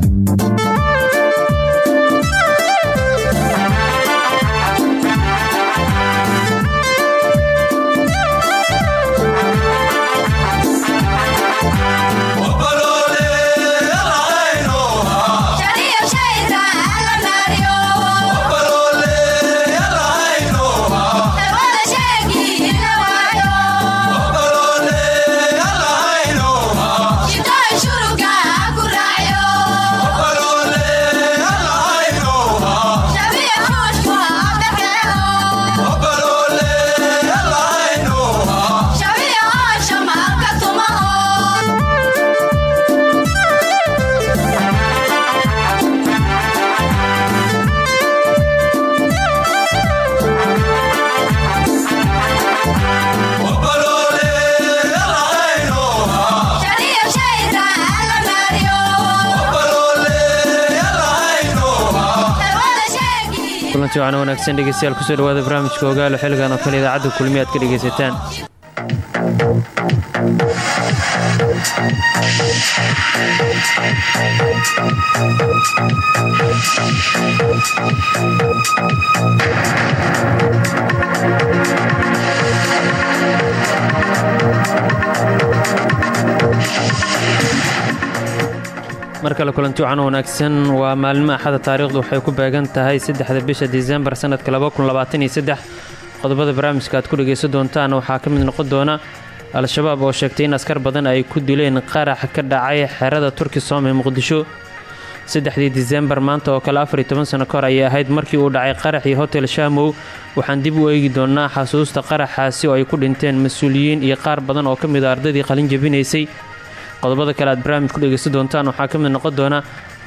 kulanti wacan wanaagsan dhegeystayaal ku soo dhawaada barnaamijka ogaalo xilligan oo kale idaacadda kulmi aad ka dhegaysataan mar kale kulanti wacan wanaagsan waa maalmo axada taariikhdu waxay ku beegan tahay saddexda bisha disembar sanadka qodobada barnaamijka aad ku dhegaysan doontaan waxaa ka mid noqon doona al-shabaab oo sheegtay in askar badan ay ku dileen qarax ka dhacay xerada turkisom ee muqdisho. Saddexdii disembar maanta oo kale afar iyo toban sano kahor ayay ahayd markii uu dhacay qaraxii hotel shamow waxaan dib u eegi doonaa xasuusta qaraxaasi oo ay ku dhinteen mas'uuliyiin iyo qaar badan oo ka mid a ardaydii qalin jabinaysay qodobada kale aad barnaamij ku dhegaysan doontaan waxaa ka mid noqon doona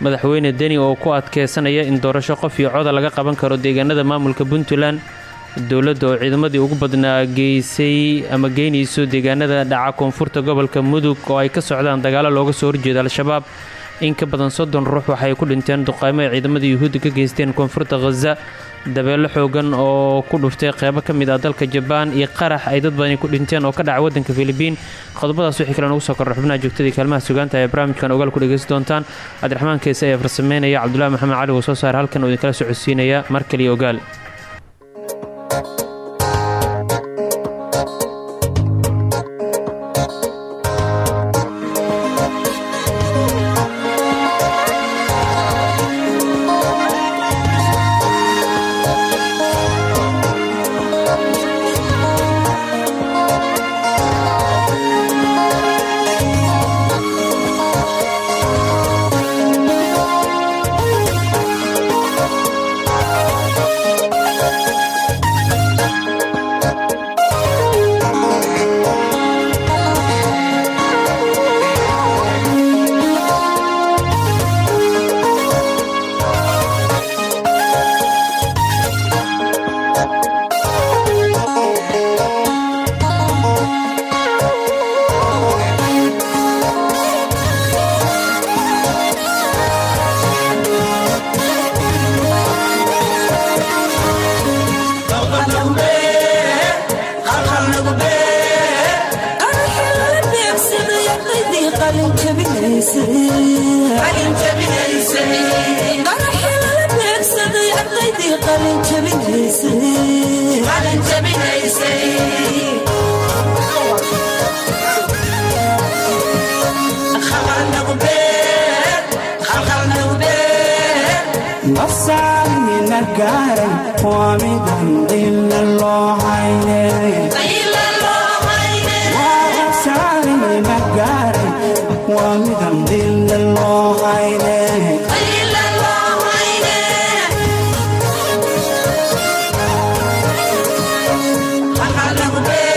madaxweyne deni oo ku adkeysanaya in doorasho qof iyo coda laga qaban karo deegaanada maamulka puntland. Dowladda oo ciidamadii ugu badnaa geysay ama geynayso deegaanada dhaca koonfurta gobolka mudug oo ay ka socdaan dagaalo looga soo horjeeda al-shabaab in ka badan soddon ruux waxay ku dhinteen duqaymo ay ciidamada yuhuudda ka geysteen koonfurta khaza dabeelo xoogan oo ku dhuftay qeybo ka mid ah dalka jabaan iyo qarax ay dad badani ku dhinteen oo ka dhaca waddanka filibiin. Qodobadaas wixii kale nagu soo korra xubnaha joogtadii kaalmaha sugaanta ee barnaamijkan ogaal ku dhegaysan doontaan. Cabdiraxmaan keese ayaa farsameynaya cabdulahi maxamed cali oo soo saar halkan oo idinkala socodsiinaya mar kaliya ogaal Yeah.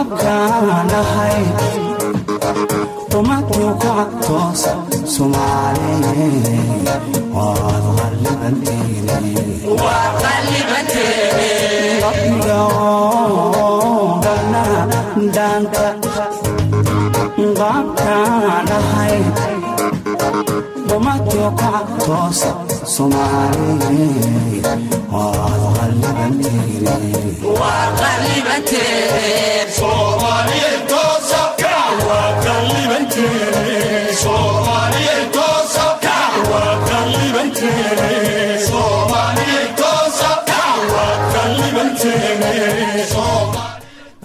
Qaabkaanahay dumadkii ku cadtoos soomaali waad qallibanteeniqabriga dhana dhaanta qaabkaanahay dumadkii ku cadtoos soomaali waad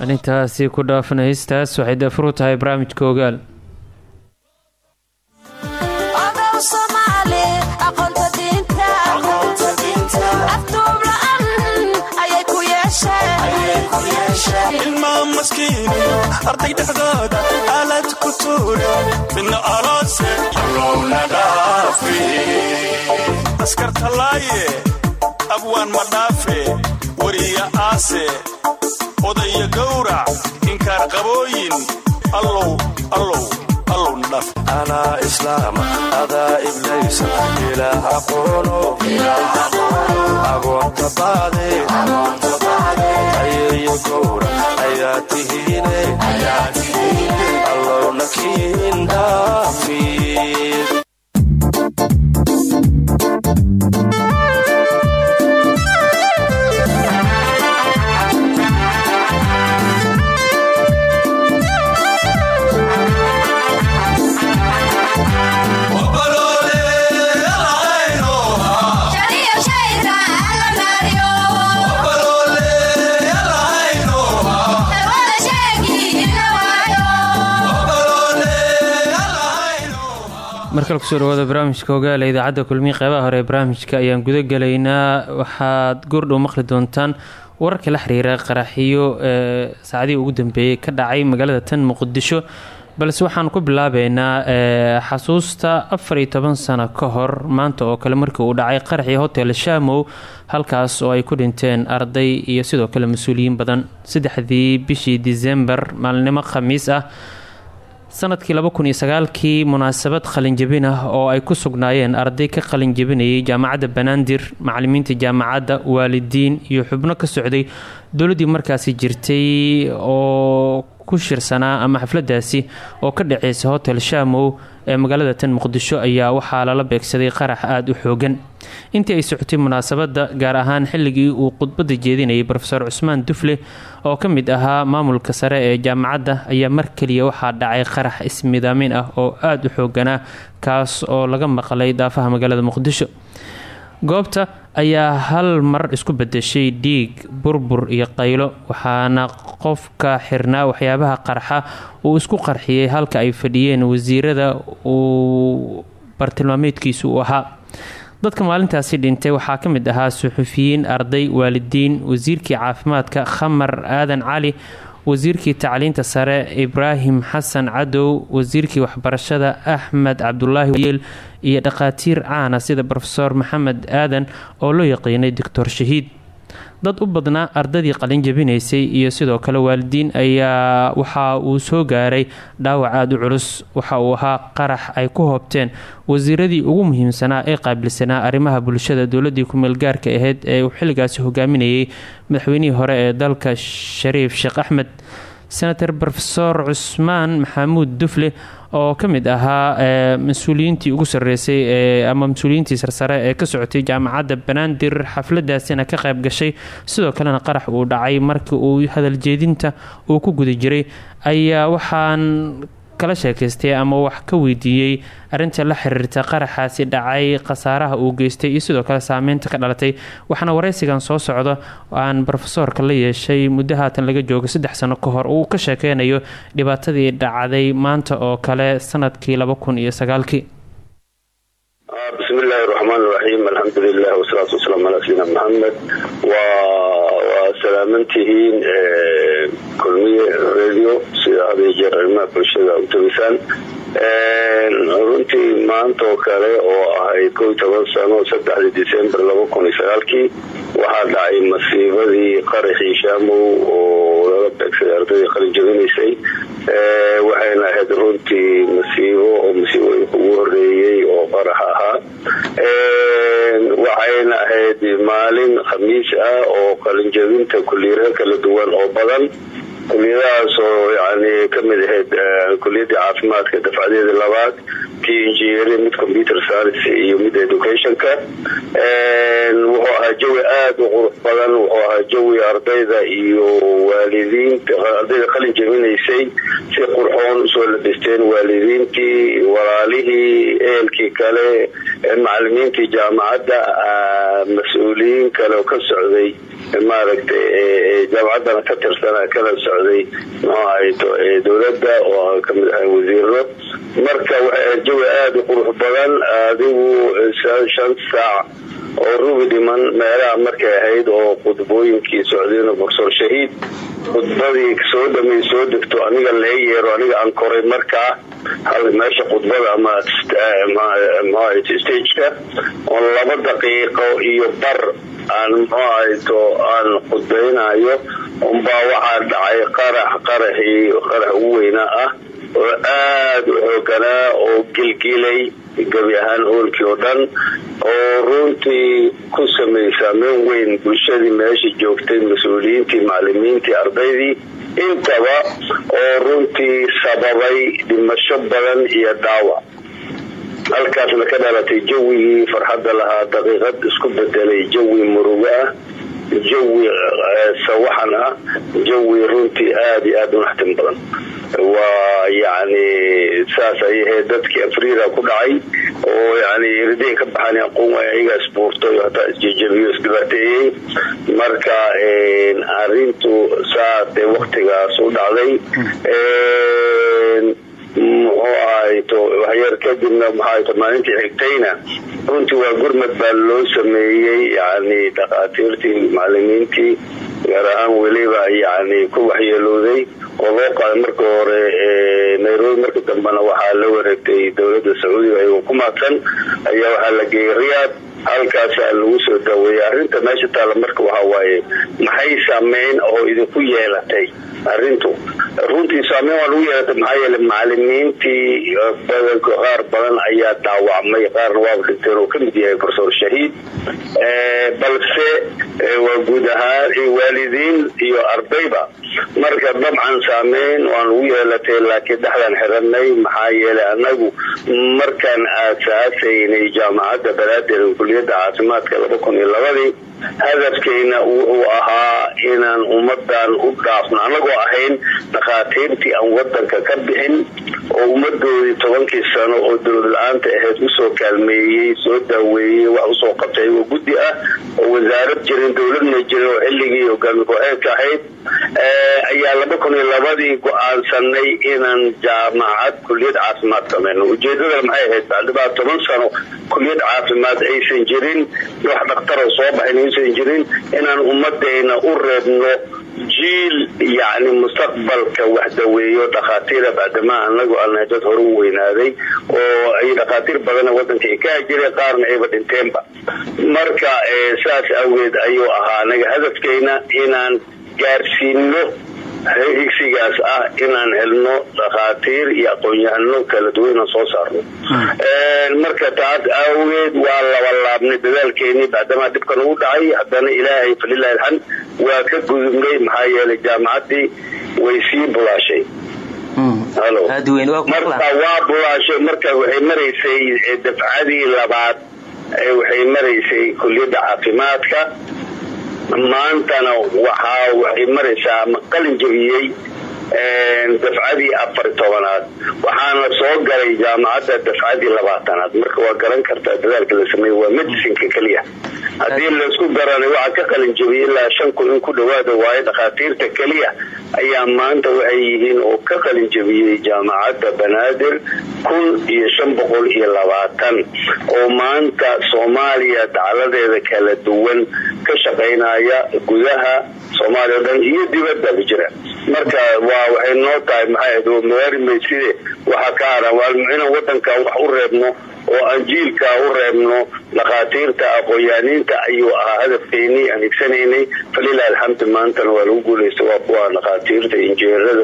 arintaasi ku dhaafan heystaas waxay dafuru tahay barnaamijka ogaal maskiin arday dhexdooda aalad ku tuura midna aloose yalowna dhaafi askartalaaye abwaan ma dhaafe weriya aase odaya gowrac inkaar qabooyin allow allow anaa islaama adaa iblaysa ilaah aqoono agoonta baade ayeeyo gowra ayaa tihiine allow nakiin dhaafid markale ku soo dhawaada barnaamijka ogaala idaacadda kulmiye qeybaha hore ee barnaamijka ayaan guda gelaynaa waxaad goordhow maqli doontaan wararka la xiriira qaraxiyo ee saacadihii ugu dambeeyey ka dhacay magaalada tan muqdisho. Balse waxaan ku bilaabeynaa xasuusta afar iyo toban sano ka hor maanta oo kale markii uu dhacay qaraxii hotel shamow halkaas oo ay ku dhinteen arday iyo sidoo kale mas'uuliyiin badan. Saddexdii bishii disembar maalinimo khamiis ah sannadkii laba kun iyo sagaalkii munaasabad qalinjabin ah oo ay ku sugnaayeen arday ka qalinjabinayay jaamacadda banaadir macalimiinta jaamacadda waalidiin iyo xubno ka socday dowladdii markaasi jirtay oo ku shirsanaa ama xafladaasi oo ka dhaceysa hotel shamow ee magaalada tan muqdisho ayaa waxaa lala beegsaday qarax aada u xoogan. Intii ay socotay munaasabadda gaar ahaan xilligii uu khudbadda jeedinayay rofeor cusmaan dufle oo ka mid ahaa maamulka sare ee jaamacadda ayaa mar keliya waxaa dhacay qarax ismidaamin ah oo aada u xooganaa kaas oo laga maqlay daafaha magaalada muqdisho goobta ayaa hal mar isku bedeshay dhiig burbur iyo qaylo waxaana qofka xirnaa waxyaabaha qarxa uu isku qarxiyey halka ay fadhiyeen wasiirada uu bartilmaameedkiisu uu ahaa. Dadka maalintaasi dhintay waxaa ka mid ahaa suxufiyiin arday waalidiin wasiirkii caafimaadka khamar aadan cali wasiirkii tacliinta sare ibraahim xasan cadow wasiirkii waxbarashada axmed cabdulaahi wayeel iyo dhakhaatiir caana sida rofeor maxamed aadan oo loo yaqiinay doctor shahiid dad u badnaa ardadii qalin jabinaysay iyo sidoo kale waalidiin ayaa waxa uu soo gaaray dhaawac aada u culus. Waxa uu ahaa qarax ay ku hoobteen wasiiradii ugu muhiimsanaa ee qaabilsanaa arrimaha bulshada dowladii ku-meelgaarka ahayd ee uu xilligaasi hogaaminayay madaxweynihii hore ee dalka shariif sheekh axmed. Senator rofeor cusmaan maxamuud dufle oo ka mid ahaa mas'uuliyiintii ugu sareysay ama mas'uuliyiintii sarsare ee ka socotay jaamacadda banaadir xafladaasina ka qayb gashay sidoo kalena qarax uu dhacay markii uu hadaljeedinta uu ku guda jiray. Ayaa waxaan kala sheekaystay ama wax ka weydiiyey arinta la xiriirta qaraxaasi dhacay khasaaraha uu geystay iyo sidoo kale saameynta ka dhalatay. Waxaana wareysigan soo socda aan rofesoorka la yeeshay muddo haatan laga joogo saddex sano ka hor. Uu ka sheekeynayo dhibaatadii dhacday maanta oo kale sannadkii laba kun iyo sagaalkii. Bismi illaahi raxmaan raxiim alxamdulilah wasalaatu wasalaamu calaa sayidina maxamed kulmiye radio sida arrimaha bulshada u tagisaan runtii maanta kale oo ahayd kow toban sano saddexdii december laba kun iyo waxaa dhacay masiibadii qaraxii shaamow oo lala beegsaday ardaydii qalin jabinaysay waxayna ahayd runtii masiibo oo masiibooyinka ugu horeeyey oo qarax ahaa waxayna ahayd maalin khamiis ah oo qalinjabinta kuliyado kala duwan oo badan kuliyadahaas oo yani ka mid ahayd kuliyadii caafimaadka dafcadeeda labaad kii engineering mid computer science iyo mid educationka wuxuu ahaa jawi aada u qurux badan wuxuu ahaa jawi ardayda iyo waalidiinta ardayda qalin jabinaysay si qurxoon u soo labisteen waalidiintii walaalihii ehelkii kale macalimiintii jaamacadda mas'uuliyiin kale ka socday maaragtay jaamacaddana ka tirsana kala socday mxuahayto dowladda oo ka mid ahay wasiiro marka waxay jawi aada u qurux badan adigu shan saac oo rubi dhiman meelaha markay ahayd oo khudbooyinkii socdeen borsoor shahiid khudbadii soo dhamay soo degto aniga lee yeero aniga aan koray markaa meesha khudbada ama stageka oo laba daqiiqo iyo bar aan ahayto aan khudbaynayo unbaa waxaa dhacay qarax qarax ugu weynaa ah oo aada u xooganaa oo gilgilay gebi ahaan hoolkii oo dhan oo runtii ku saameyn weyn bulshadii meesha joogtay mas'uuliyiintii macalimiintii ardaydii intaba oo runtii sababay dhimasho badan iyo dhaawac. Halkaasna ka dhalatay jawigii farxadda lahaa daqiiqad isku bedelay jawi murugo ah jawi sawaxan ah jawi runtii aada iyo aada u naxtin badan waa yacni saas ay ahayd dadkii afriira ku dhacay oo yani riday ka baxaan aqoon waay ayagaa isbuurtay hataa isjejebiyo isdhibaateeyey marka arintu saasee waktigaas u dhacday muxuu ahayto waxyar kadibna maxaayto maalintii xigtayna runtii waa gurmad baa loo sameeyey yani dhakhaatiirtii macalimiintii gaar ahaan weliba yani ku waxyeelooday oo loo qaaday marka hore nairobi marka dambena waxaa la wareegtay dowladda sacuudiga ayagoo ku maadsan ayaa waxaa la geeyey riyaad halkaasaa lagu soo daaweeyey arrinta meesha taalla marka waxaa waaye maxay saameyn oo idinku yeelatay? Arrintu runtii saameyn waa lagu yeelatay maxaa yeelay macalimiintii badanka qaar badan ayaa dhaawacmay. Qaarna waaba dhinteen oo ka mid yahay profesor shahiid. Balse waa guud ahaan waalidiin iyo ardayba marka dabcan saameyn waan ugu yeelatay laakiin dhexdaan xiranay maxaa yeelay anagu markaan aasaasaynay jaamacadda banaadir kuliyadda caafimaadka laba kun iyo labadii hadafkeyna wuxuu ahaa inaan ummadan u dhaafno anagoo ahayn dhakhaatiirtii aan wadanka ka bixin oo ummadoodii tobankii sano oo dowlad la'aanta ahayd u soo kaalmeeyey soo daaweeyey wax u soo qabtay oo guddi ah oo wasaarad jirin dowladna jirin oo xilligii hogaami go-eedka ahayd ayaa laba kun iyo labadii go'aansanay inaan jaamacad kuliyad caafimaad sameyno ujeedadana maxay ahayd? Bacdibaa toban sano kuliyad caafimaad aysan jirin wax dhakhtaroo soo baxayn aysan jirin inaan ummadeyna u reebno jiil yani mustaqbalka wax daweeyo dhakhaatiira bacdamaa anagu alnahay dad hore u weynaaday oo ay dhakhaatiir badana wadanka ka hajireen qaarna ayba dhinteenba marka saas awgeed ayuu ahaa anaga hadafkeyna inaan gaarsiino higsigaas ah inaan helno dhakhaatiir iyo aqoon-yahano kala duwan soo saarno. Marka taas awgeed waa labalaabnay dadaalkeenii bacdamaa dhibkan ugu dhacay haddana ilaahay falilahi alxamd waa ka gudubnay maxaa yeelay jaamacaddii way sii bulaashay. Marka waa bulaashay marka waxay maraysay dafcadii labaad waxay maraysay kuliyadda caafimaadka maantana waxaa waxay maraysaa ama qalin jabiyey dafcadii afar tobanaad. Waxaana soo galay jaamacadda dafcadii labaatanaad. Marka waa garan kartaa dadaalka la sameeye waa medicinka keliya haddii laysku garanay waxaa ka qalin jabiyey ilaa shan kun in ku dhawaada waayo dhakhaatiirta keliya ayaa maanta waxay yihiin oo ka qalin jabiyey jaamacadda banaadir kun iyo shan boqol iyo labaatan oo maanta soomaaliya dacladeeda kala duwan ka shaqaynaya gudaha soomaaliya dhan iyo dibadaba jira. Marka waa waxay noo tahay maxay magaari mayside waxaa ka haran waa inaan wadankan wax u reebno oo aan jiilka u reebno dhakhaatiirta aqoon-yaaniinta ayuu ahaa hadafkeynii aan higsanaynay falilah alxamdu maantana waa lagu guulaysta waa kuwa dhakhaatiirta injineerada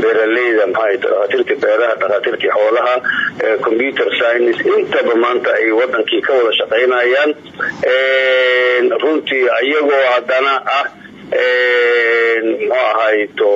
beeraleyda maxay dhakhaatiirta beeraha dhakhaatiirtii xoolaha computer science. Intaba maanta ay wadankii ka wada shaqaynayaan. Runtii iyagoo haddana ah muxuu ahayto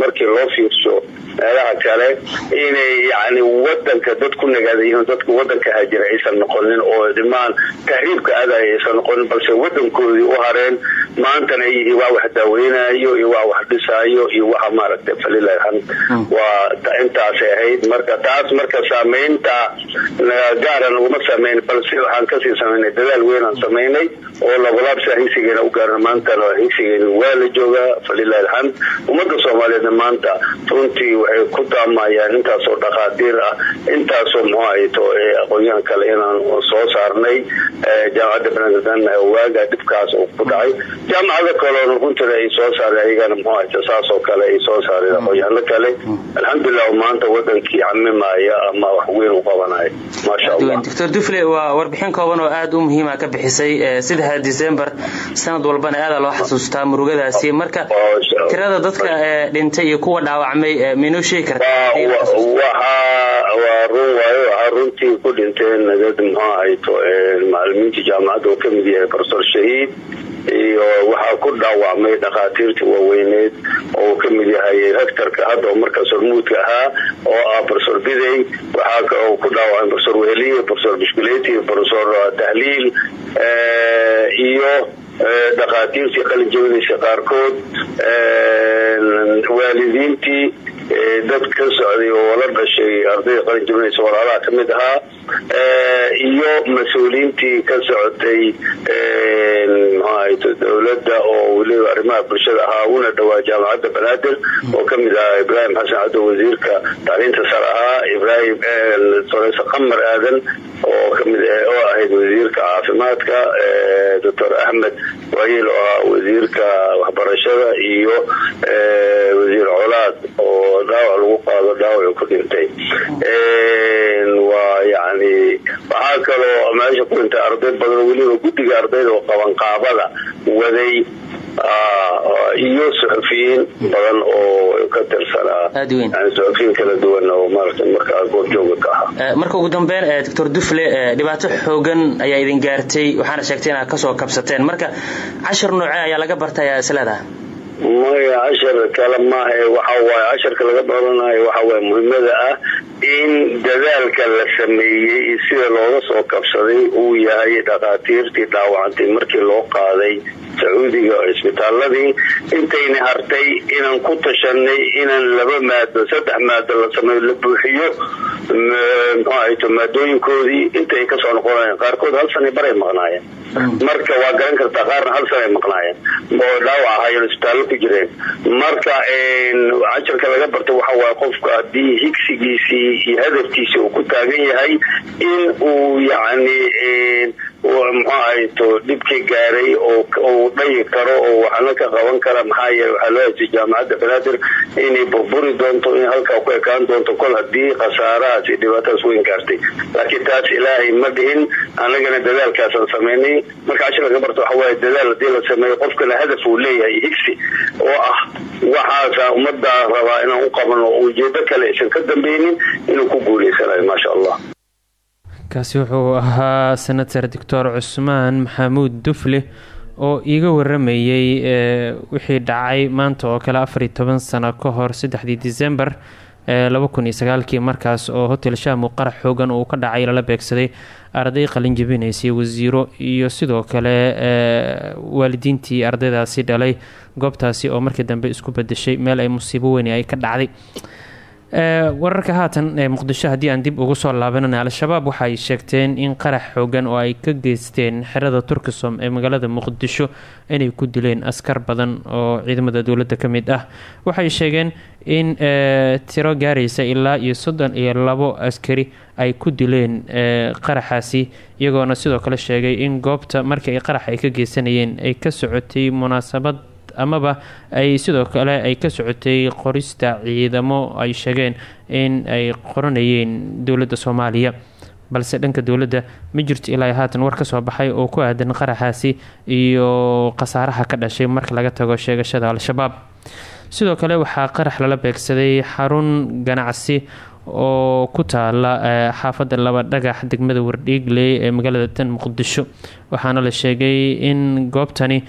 markii loo fiirsho meelaha kale inay yani wadanka dad ku nagaadayihiin dadka wadanka hajira aysan noqonin oo dhimaan tahriibka aadaya aysan noqonin balse wadankoodii u hareen maantana ay yihiin waa wax daaweynayo iyo waa wax dhisaayo iyo waxa maaragtay falilah alxamd. Waa intaasay ahayd marka taas marka saameynta gaara naguma sameyn balse waxaan ka sii samaynay dadaal weynaan samaynay oo labalaabsa higsigeena u gaarna maantana higsiga waa la joogaa falilahi alxamd ummadda soomaaliyeedna maanta runtii waxay ku taamayaan intaasoo dhakhaatiir ah intaasoo muxuu ahayto aqoonyahan kale inaan soo saarnay jaamacadda banaadan waaga dhibkaas uu ku dhacay. Jaamacado kaleona runtina ay soo saareen ayagana muxuu ahayto saasoo kale ay soo saareen aqoonyahano kale alxamdulilah maanta wadankii camimaya ama wax weyn u qabanaya maasha allah. Doctor dufle waa warbixin kooban oo aada u muhiima ka bixisay saddexa december sanad walbana aada loo xasuustaa murugadaasi. Marka tirada dadka dhintay iyo kuwa dhaawacmay maynoo sheegi kartaa waa run waayo waxaa runtii ku dhinteen nagad muxuu ahayto macalimiinta jaamacadda oo ka mid yahay profesor shahiid iyo waxaa ku dhaawacmay dhakhaatiirtii waaweyneed oo ka mid yahay rectorka hadda markaas hormuudka ahaa oo ah profesor bidey waxaa ku dhaawacmay profesor weheliye profesor bishkuleti profesor tahliil iyo dhakhaatiirtii qalin jabinaysa qaarkood waalidiintii dad ka socday oo la dhashay ardayda qalin jabinaysa walaalaha ka mid ahaa iyo mas'uuliyiintii ka socotay mxuahayto dowladda oo weliba arrimaha bulshada ahaa una dhowaa jaamacadda banaadir oo ka mid ahaa ibraahim xasan cabdo wasiirka tacliinta sar ahaa ibraahim soreyse qamar aadan oo ka mid oo ahayd wasiirka caafimaadka doctor axmed waayil oo ahaa wasiirka waxbarashada iyo wasiir colaad oo dhaawac lagu qaado dhaawacu ku dhintay. Waa yani waxaa kaloo meesha ku dhintay arday badan weliba guddiga ardayda oo qabanqaabada waday iyo suxufiyiin badan oo ka tirsanaa suxufiyiin kala duwan oo markaa goobjooga ka ahaa. Marka ugu dambeyn doctor dufle dhibaato xoogan ayaa idin gaartay waxaana sheegtay inaad ka soo kabsateen. Marka cashar noocee ayaa laga bartaya isleedaha maya cashar kale maaha waxawaaye casharka laga baranayo waxawaaye muhiimada ah in dadaalka la sameeyey sida looga soo kabsaday uu yahay dhakhaatiirtii dhaawacantay markii loo qaaday sacuudiga cisbitaaladii intayna hartay inaan ku tashanay inaan laba maado saddex maado la sameeyo la buuxiyo mxu ahayto maadooyinkoodii intay ka soo noqonayeen qaarkood hal sana baray maqnaayeen. Marka waa garan kartaa qaarna hal sana ay maqnaayeen. Oo dhaawac ahaayeen isbitaallo ku jireen. Marka casharka laga barta waxa waaye qofka haddii higsigiisii iyo hadafkiisii uu ku taagan yahay in uu yacni muxuu ahayto dhibkii gaaray oo dhayi karo oo waxna ka qaban kara maxaa yeele waxaa loo haystay jaamacadda banaadir inay burburi doonto in halkaa ku ekaan doonto kol haddii khasaarahaas iyo dhibaatadaas weyn gaartay. Laakiin taas ilaahay ma dhihin annagana dadaalkaasaan samaynay marka cashir laga barta waxa waaye dadaal haddii la sameeyo qofkana hadaf uu leeyahay higsi oo ah waxaasa ummaddaa rabaa inaan u qabano ujeedo kale aysan ka dambeynin inuu ku guuleysanayo maasha allah kaasi wuxuu ahaa senator doctor cusmaan maxamuud dufle oo iiga waramayey wixii dhacay maanta oo kale afariyo toban sano ka hor saddexdii december laba kun iyo sagaalkii markaas oo hotel shaamu qarax xoogan uu ka dhacay lala beegsaday arday qalinjabinaysay wasiiro iyo sidoo kale waalidiintii ardaydaasi dhalay goobtaasi oo markii dambe isku bedeshay meel ay musiibo weyni ay ka dhacday wararka haatan ee muqdisho haddii aan dib ugu soo laabanana al-shabaab waxaay sheegteen in qarax xoogan oo ay ka geysteen xerada turkisom ee magaalada muqdisho inay ku dileen askar badan oo ciidamada dowladda ka mid ah. Waxay sheegeen in tiro gaaraysa ilaa iyo soddon iyo labo askari ay ku dileen qaraxaasi iyagoona sidoo kale sheegay in goobta markii qarax ay ka geysanayeen ay ka socotay munaasabad amaba ay sidoo kale ay ka socotay qorista ciidamo ay sheegeen in ay qoranayeen dowladda soomaaliya. Balse dhanka dowladda ma jirto ilaa haatan war ka soo baxay oo ku aadan qaraxaasi iyo khasaaraha ka dhashay marka laga tago sheegashada al-shabaab. Sidoo kale waxaa qarax lala beegsaday xarun ganacsi oo ku taala xaafadda laba dhagax degmada wardhiigley ee magaalada tan muqdisho waxaana la sheegay in goobtani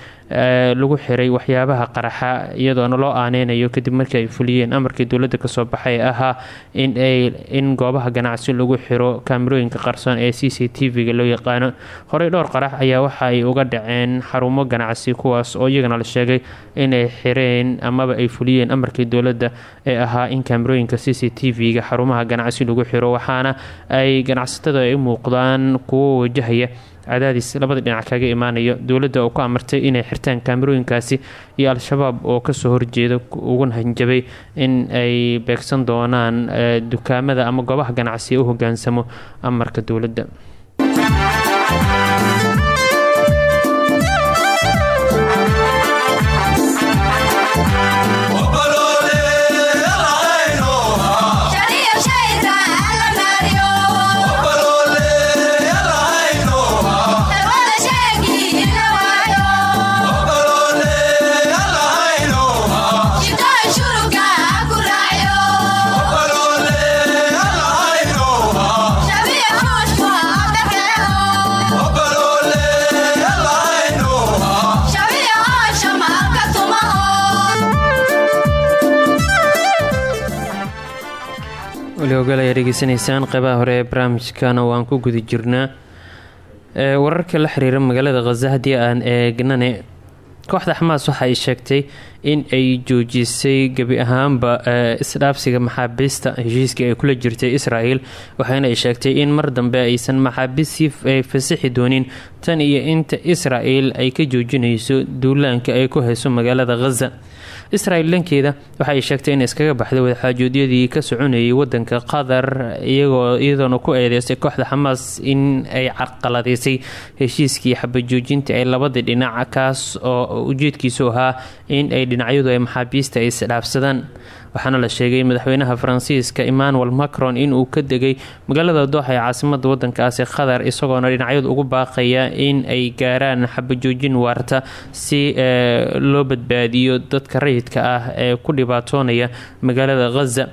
lagu xiray waxyaabaha qaraxa iyadoona loo aaneynayo kadib markii ay fuliyeen amarkii dowladda ka soo baxay ahaa in goobaha ganacsi lagu xiro kaamirooyinka qarsoon ee c c t v-ga loo yaqaano. Horey dhowr qarax ayaa waxa ay uga dhaceen xarumo ganacsi kuwaas oo iyagana la sheegay inay xireen amaba ay fuliyeen amarkii dowladda ee ahaa in kaamirooyinka c c t v-ga xarumaha ganacsi lagu xiro waxaana ay ganacsatada ay muuqdaan kuwo wajahaya cadaadis labada dhinac kaga imaanayo. Dowladda oo ku amartay inay xirtaan kaamirooyinkaasi iyo al-shabaab oo ka soo horjeeda uguna hanjabay in ay beegsan doonaan dukaamada ama goobaha ganacsiga u hogaansamo amarka dowladda weli ogaal ayaa dhegeysanaysaan qeybaha hore ee barnaamijkana waan ku guda jirnaa. Wararka la xiriira magaalada khaza haddii aan eegnane kooxda xamaas waxa ay sheegtay in ay joojisay gebi ahaanba isdhaafsiga maxaabiista heshiiskii ay kula jirtay israel waxaana ay sheegtay in mar dambe aysan maxaabiistii fasixi doonin tan iyo inta israel ay ka joojinayso duulaanka ay ku hayso magaalada khaza israel dhankeeda waxa ay sheegtay in iskaga baxday wadaxaajoodyadii ka soconayay wadanka qatar iyagoo iyadoona ku eedeystay kooxda xamaas in ay carqaladaysay heshiiskii xabajoojinta ee labada dhinac kaas oo ujeedkiisu ahaa in ay dhinacyadu ay maxaabiista isdhaafsadaan waxaana la sheegay madaxweynaha faransiiska emmanuel macron inuu ka degay magaalada dooxa ee caasimada wadankaasi qatar isagoona dhinacyadu ugu baaqaya in ay gaaraan xabajoojin waarta si loo badbaadiyo dadka rayidka ah ee ku dhibaatoonaya magaalada khaza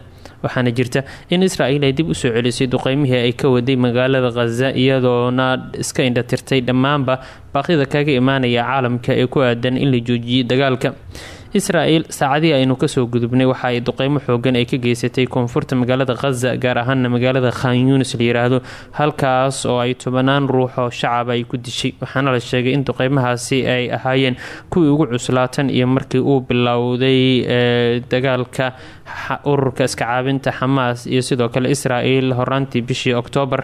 waxaana jirta in israel ay dib u soo celisay duqeymihii ay ka waday magaalada khaza iyadoona iska indhatirtay dhammaanba baaqyada kaga imaanaya caalamka ee ku aadan in la joojiyay dagaalka israel saacadihii aynu ka soo gudubnay waxa ay duqeymo xoogan ay ka geysatay koonfurta magaalada khaza gaar ahaana magaalada khan yunis la yiraahdo halkaas oo ay tobanaan ruux oo shacaba ay ku dishay. Waxaana la sheegay in duqeymahaasi ay ahaayeen kuwii ugu cuslaatan iyo markii uu bilowday dagaalka ururka iska caabinta xamaas iyo sidoo kale israel horaantii bishii oktoobar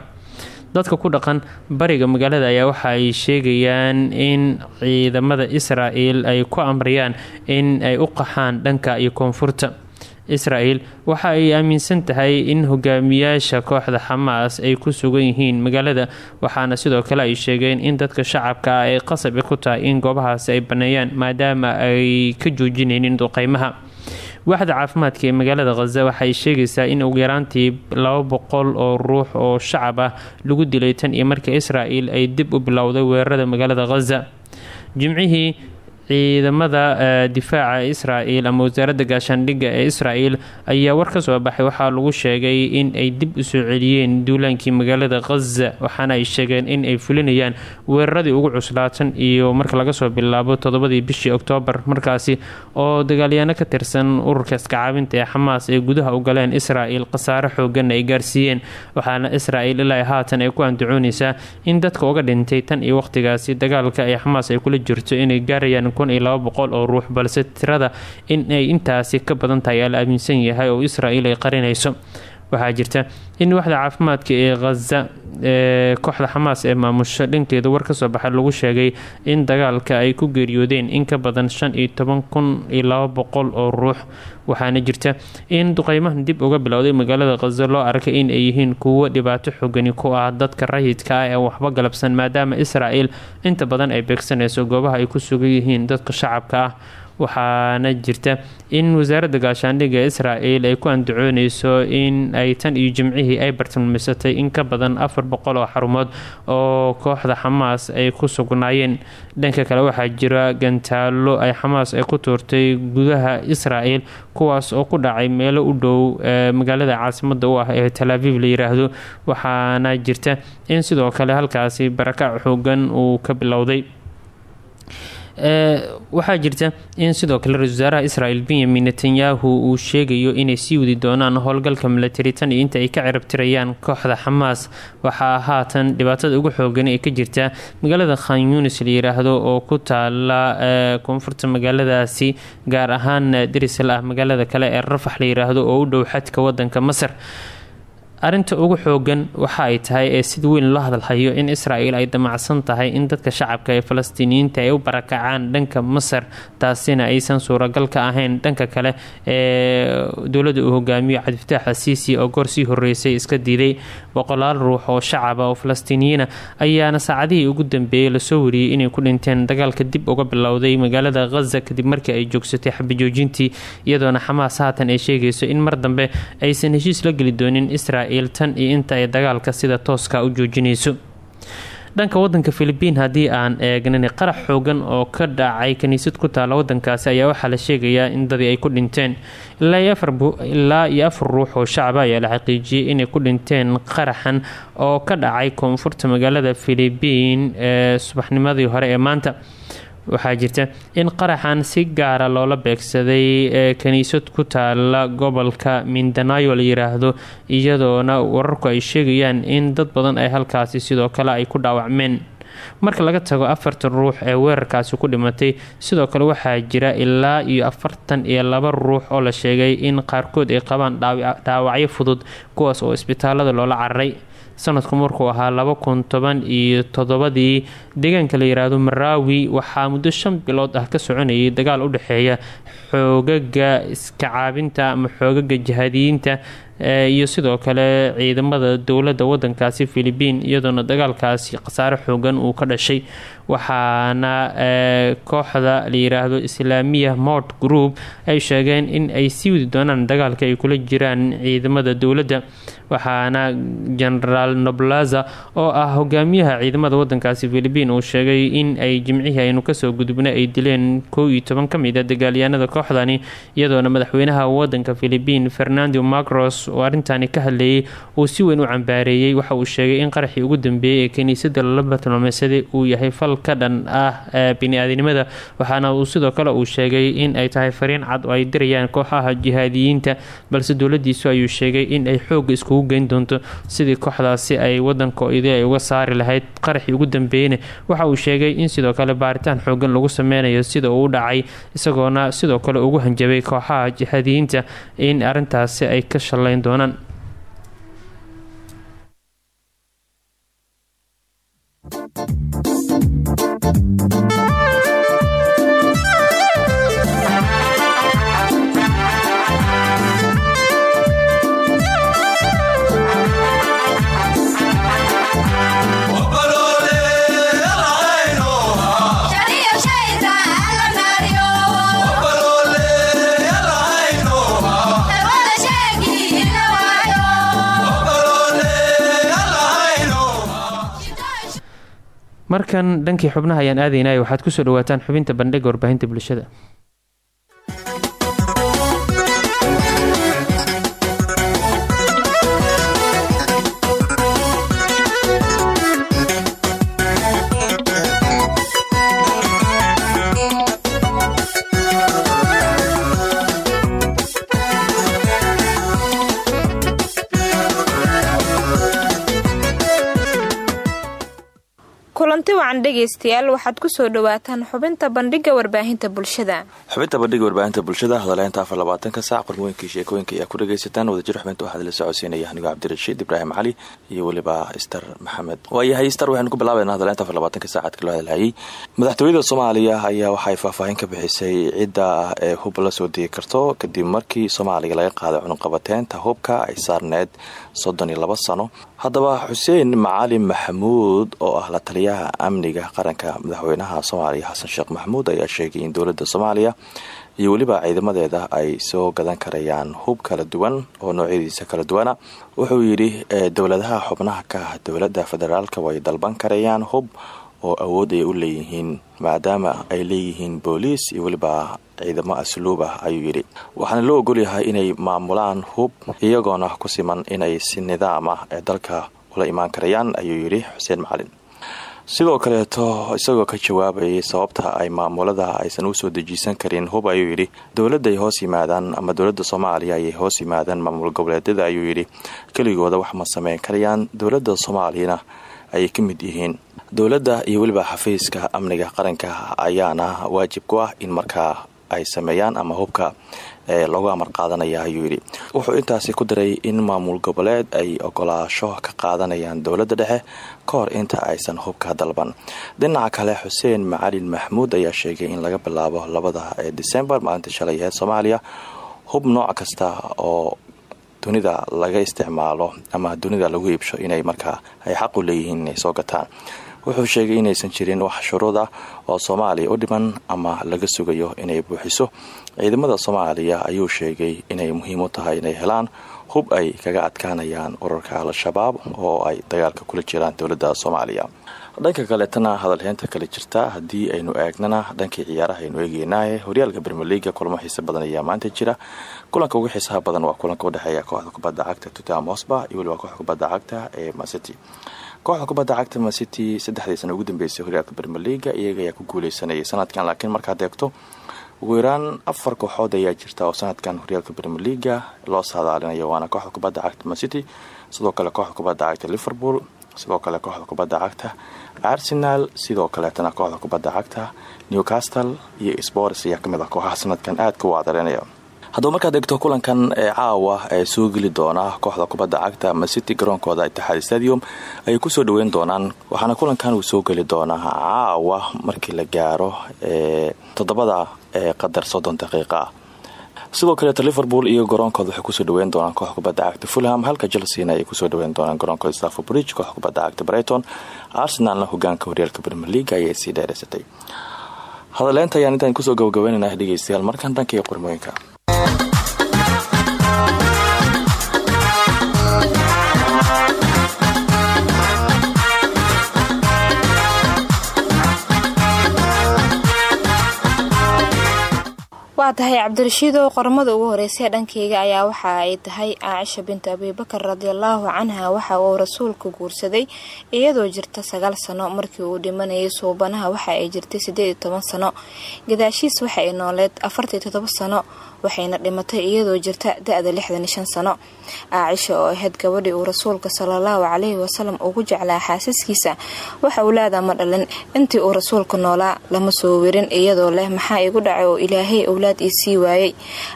dadka ku dhaqan bariga magaalada ayaa waxa ay sheegayaan in ciidamada israel ay ku amrayaan in ay u qaxaan dhanka iyo koonfurta. Israel waxa ay aaminsan tahay in hogaamiyaasha kooxda xamaas ay ku sugan yihiin magaalada waxaana sidoo kale ay sheegeen in dadka shacabka ah ay qasabi ku tahay in goobahaasi ay baneeyaan maadaama ay ka joojinaynin duqeymaha waaxda caafimaadka ee magaalada khaza waxay sheegaysaa in ugu yaraantii laba boqol oo ruux oo shacab ah lagu dilay tan iyo markii israel ay dib u bilowday weerarada magaalada khaza jimcihii ciidamada difaaca israel ama wasaaradda gaashaandhigga ee israel ayaa war ka soo baxay. Waxaa lagu sheegay in ay dib u soo celiyeen duulaankii magaalada khaza waxaana ay sheegeen in ay fulinayaan weeraradii ugu cuslaatan iyo marka laga soo bilaabo toddobadii bishii oktoobar. Markaasi oo dagaalyaano ka tirsan ururka iskacaabinta ee xamaas ay gudaha u galeen israel khasaare xooganna ay gaarsiiyeen waxaana israel ilaa haatan ay ku andacooneysaa in dadka uga dhintay tan iyo waqtigaasi. Dagaalka ee xamaas ay kula jirto inay gaarayaan kun iyo laba boqol oo ruux balse tirada in ay intaasi ka badan tahay ayaa la aaminsan yahay oo israel ay qarinayso waxaa jirta in waxda caafimaadka ee khaza ee kooxda xamaas ee maamusho dhankeeda war ka soo baxa lagu sheegay in dagaalka ay ku geeriyoodeen in ka badan shan iyo toban kun iyo laba boqol oo ruux waxaana jirta in duqeymahan dib uga bilowday magaalada khaza loo arkay in ay yihiin kuwo dhibaato xogani ku ah dadka rayidka ah ee waxba galabsan maadaama israel inta badan ay beegsanayso goobaha ay ku sugan yihiin dadka shacabka ah waxaana jirta in wasaaradda gaashaandhigga israel ay ku andacooneyso in ay tan iyo jimcihii ay bartilmaamsatay in ka badan afar boqol oo xarumood oo kooxda xamaas ay ku sugnaayeen. Dhanka kale waxaa jira gantaalo ay xamaas ay ku tuurtay gudaha israel kuwaas oo ku dhacay meelo u dhow magaalada caasimada u ah ee talaaviv la yiraahdo. Waxaana jirta in sidoo kale halkaasi barakac xoogan uu ka bilowday waxaa jirta in sidoo kale ra'isul wasaaraha israel benyamin netanyahu uu sheegayo inay sii wadi doonaan howlgalka milatari tan iyo inta ay ka cirabtirayaan kooxda xamaas waxaa haatan dhibaatada ugu xoogan ee ka jirta magaalada khan yunis la yiraahdo oo ku taala koonfurta magaaladaasi gaar ahaan dirisal ah magaalada kale ee rafax la yiraahdo oo u dhow xadka wadanka masar arinta ugu xoogan waxa ay tahay ee sida weyn loo hadalhayo in israel ay damacsan tahay in dadka shacabka ee falastiiniyiinta ay u barakacaan dhanka masar taasina aysan suuragal ka ahayn dhanka kale ee dowladda uu hogaamiyo cabdifataax asiisi oo goor sii horeysay iska diiday boqolaal ruux oo shacaba oo falastiiniyiina ayaana saacadihii ugu dambeeyey la soo wariyey inay ku dhinteen dagaalka dib uga bilowday magaalada khaza kadib markii ay joogsatay xabajoojintii iyadoona xamaas haatan ay sheegayso in mar dambe aysan heshiis la geli doonin israel tan iyo inta ay dagaalka sida tooska u joojinayso. Dhanka wadanka philibiin haddii aan eegnin qarax xoogan oo ka dhacay kaniisad ku taala wadankaasi ayaa waxaa la sheegayaa in dadii ay ku dhinteen. Ilaa iyo afar ruux oo shacaba ayaa la xaqiijiyey inay ku dhinteen qaraxan oo ka dhacay koonfurta magaalada philibiin ee subaxnimadii hore ee maanta waxaa jirta in qaraxan si gaara loola beegsaday ee kaniisad ku taala gobolka mindanayo la yiraahdo iyadoona wararku ay sheegayaan in dad badan ay halkaasi sidoo kale ay ku dhaawacmeen. Marka laga tago afartan ruux ee weerarkaasi ku dhimatay sidoo kale waxaa jira ilaa iyo afartan iyo laba ruux oo la sheegay in qaarkood ay qabaan dhaawacyo fudud kuwaas oo isbitaalada loola cararay sanadku markuu ahaa laba kun toban iyo toddobadii deegaanka la yiraahdo maraawi waxaa muddo shan bilood ah ka soconayay dagaal u dhexeeya xoogaga iska caabinta ama xoogaga jihaadiyiinta iyo sidoo kale ciidamada dowladda wadankaasi philibiin iyadoona dagaalkaasi khasaare xoogan uu ka dhashay. Waxaana kooxda la yiraahdo islaamiya mort group ay sheegeen in ay sii wadi doonaan dagaalka ay kula jiraan ciidamada dowladda. Waxaana genaraal noblaza oo ah hogaamiyaha ciidamada wadankaasi philibiin uu sheegay in ay jimcihii aynu ka soo gudubnay ay dileen kow iyo toban ka mid a dagaalyahanada kooxdani iyadoona madaxweynaha wadanka philibiin fernando macros oo arrintaani ka hadlayay uu si weyn u cambaareeyey waxa uu sheegay in qaraxii ugu dambeeyey ee kiniisada lala uu yahay fal ka dhan ah bini-aadinimada. Waxaana uu sidoo kale uu sheegay in ay tahay fariin cad oo ay dirayaan kooxaha jihaadiyiinta balse dowladiisu ayuu sheegay in ay xooga iskugu geyn doonto sidii kooxdaasi ay wadankoodii ay uga saari lahayd qaraxii ugu dambeeyeyna waxa uu sheegay in sidoo kale baaritaan xoogan lagu sameynayo sida uu dhacay isagoona sidoo kale ugu hanjabay kooxaha jihaadiyiinta in arintaasi ay ka shallayn doonaan markan dhankii xubnaha ayaan aadaynay waxaad ku soo dhawaataan xubinta bandhiga warbaahinta bulshada kulanti wacan dhegaystayaal waxaad ku soo dhawaataan xubinta bandhiga warbaahinta bulshada. Xubinta bandhiga warbaahinta bulshada hadaleynta afar labaatanka saac qormooyinkii sheekooyinka ayaa ku dhagaysataan wadajir xubinta waxaad la socodsiinaya anigoo cabdirashiid ibraahim cali iyo weliba ister maxamed. Waayahay ister waxaynu ku bilaabayna hadaleynta afar labaatanka saacadka loo hadalhayay madaxtooyada soomaaliya ayaa waxay faahfaahin ka bixisay cidda ee hub la soo digi karto. Kadib markii soomaaliya laga qaaday cunuqabateynta hubka ay saarneed soddon iyo laba sano haddaba xuseen macalin maxamuud oo ah la taliyaha amniga qaranka madaxweynaha soomaaliya xasan sheekh maxamuud ayaa sheegay in dowladda soomaaliya iyo weliba ciidamadeeda ay soo gadan karayaan hub kala duwan oo noocyadiisa kala duwana. Wuxuu yidhi dowladaha xubnaha ka ah dowladda federaalka way dalban karayaan hub oo awood ay u leeyihiin maadaama ay leeyihiin booliis iyo weliba ciidamo asluub ah ayuu yidhi. Waxaana loo ogolyahay inay maamulaan hub iyagoona ku siman inay si nidaam ah ee dalka ula imaan karayaan ayuu yidhi xuseen macalin. Sidoo kaleeto isagoo ka jawaabayay sababta ay maamulada aysan u soo dejiisan karin hub ayuu yidhi dowladday hoos yimaadaan ama dowladda soomaaliya ayay hoos yimaadaan maamul goboleedyada ayuu yidhi. Keligooda wax ma sameyn karayaan dowladda soomaaliyana ayay ka mid yihiin dowladda iyo weliba xafiiska amniga qaranka ayaana waajib ku ah in markaa ay sameeyaan ama hubka loogu amar qaadanaya ayuu wuxuu intaasi ku daray in maamul goboleed ay ogolaasho ka qaadanayaan dowladda dhexe ka hor inta aysan hubka dalban. Dhinaca kale xuseen macalin maxmuud ayaa sheegay in laga bilaabo labada ee disembar maalinta shalay aheed soomaaliya hub nooc kasta oo dunida laga isticmaalo ama dunida lagu iibsho inay markaa ay xaq u leeyihiin inay soo gataan wuxuu sheegay inaysan jirin wax shuruud ah oo soomaaliya u dhiman ama laga sugayo inay buuxiso. Ciidamada soomaaliya ayuu sheegay inay muhiim u tahay inay helaan hub ay kaga adkaanayaan ururka al-shabaab oo ay dagaalka kula jiraan dowladda soomaaliya. Dhanka kaleetana hadalheynta kale jirta haddii aynu eegnana dhankii ciyaaraha aynu eegeynaaye horyaalka bermeliga kulamo xiisa badan ayaa maanta jira. Kulanka ugu xiisaha badan waa kulanka udhexeeya kooxda kubadda cagta tutam hosba iyo weliba kooxda kubadda cagta ee mancity kooxda kubadda cagta mancity saddexdii sana ugu dambeysay horyaalka bermeliga iyaga ayaa ku guuleysanayay sanadkan laakiin markaad eegto ugu yaraan afar kooxood ayaa jirta oo sanadkan horyaalka bermeliga loo saadaalinayo waana kooxda kubadda cagta mancity sidoo kale kooxda kubadda cagta liverpool sidoo kale kooxda kubadda cagta arsenal sidoo kaleetana kooxda kubadda cagta newcastle iyo spors ayaa ka mid ah kooxaha sanadkan aadka u adareynaya haddaba markaad eegto kulankan ee caawa ee soo geli doona kooxda kubadda cagta macity garoonkooda itixaad stadium ayay ku soo dhaweyn doonaan waxaana kulankan uu soo geli doonaa caawa markii la gaaro ee toddobada ee qadar soddon daqiiqa. Sidoo kaleeto liverpool iyo garoonkooda waxay ku soo dhaweyn doonaan kooxda kubadda cagta fulham halka chelseana ay ku soo dhaweyn doonaan garoonkooda stafford bridge kooxda kubadda cagta brighton arsenalna hogaanka horyaalka premier league ayay sii dheereysatay. Hadaleynta ayaan intaan ku soo gabagabeynana dhegeystayaal markan dhanka iyo qormooyinka waa tahay cabdirashiidow qormada ugu horeysay dhankeyga ayaa waxa ay tahay caaisha bintu abibakar radialaahu canha waxa uu rasuulku guursaday iyadoo jirta sagaal sano markii uu dhimanayay suubanaha waxa ay jirtay sideed iyo toban sano. Gadaashiis waxa ay nooleed afartii todoba sano waxayna dhimatay iyadoo jirta da-da lixdan shan sano. Caaisha oo ahayd gabadhii uu rasuulka salaallahu caleyhi wasalam ugu jeclaa xaasaskiisa waxa owlaada ma dhalin intii uu rasuulka noolaa lama soo werin iyadoo leh maxaa igu dhacay oo ilaahay owlaad ii sii waayey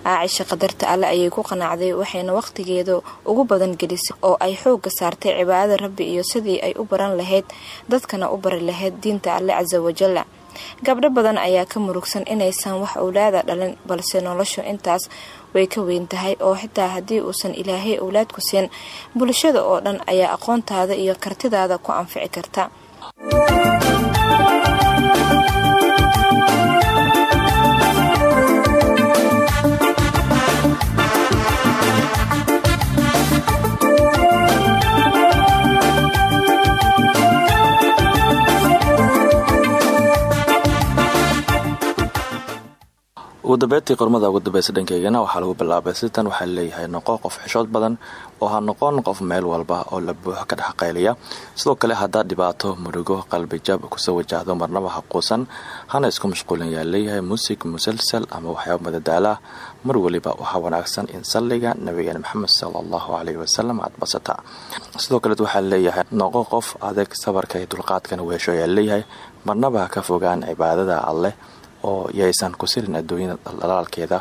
caaisha qadarta alle ayay ku qanacday waxayna waqtigeeda ugu badan gelisay oo ay xooga saartay cibaadada rabbi iyo sidii ay u baran lahayd dadkana u bari lahayd diinta alle casa wajalla gabdho badan ayaa ka murugsan inaysan wax owlaada dhalin balse noloshu intaas way ka weyn tahay oo xitaa haddii uusan ilaahay owlaad ku siin bulshada oo dhan ayaa aqoontaada iyo kartidaada ku anfici karta ugu qormada ugu dambeysa dhankeygana waxaa lagu bilaabay sitan waxaa leeyahay noqo qof xishood badan oo ha noqon qof meel walba oo la buuxo ka dhex sidoo kale haddaad dhibaato murugo qalbijab ku soo wajahdo marnaba ha quusan. Hana isku mashquulin yaa leeyahay muusig musalsal ama waxyaaba madadaala. Mar weliba waxaa wanaagsan in salliga nabigeena maxamed sala allahu caleyhi wasalam aad basata. Sidoo kaleet waxaa leeyahay noqo qof adeeg sabarka iyo dulqaadkana weesho ayaa leeyahay marnaba ka fogaan cibaadada alleh oo yaysan ku sirin adduunyada dhalaalkeeda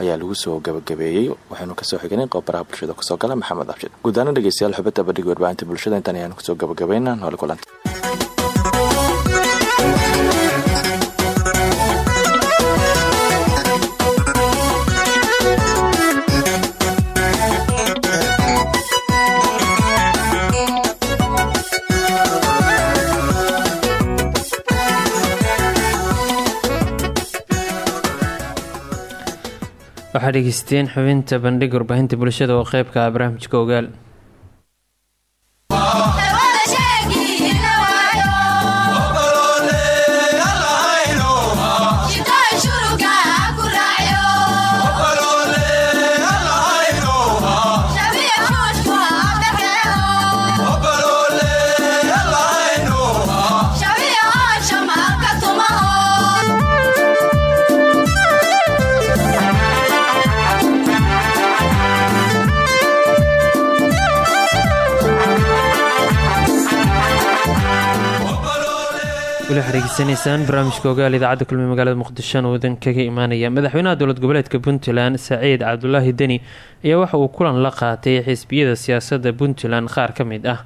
ayaa lagu soo gabagabeeyey. Waxaynu ka soo xignay qobaraha bulshada ku soo gala maxamed abshid. Guudaana dhegeystayaal xubinta bandhiga warbaahinta bulshada intaan ayaanu ku soo gabagabayna noole kulanta waxaad dhegeysteen xubinta bandhiga warbaahinta bulshada oo qeybka ah barnaamijka ogaal dhegeysanaysaan barnaamijka ogaal idaacadda kulmiye magaalada muqdisho wadan kaga imaanaya. Madaxweynaha dowlad goboleedka puntland saciid cabdulaahi deni ayaa waxa uu kulan la qaatay xisbiyada siyaasadda puntland qaar ka mid ah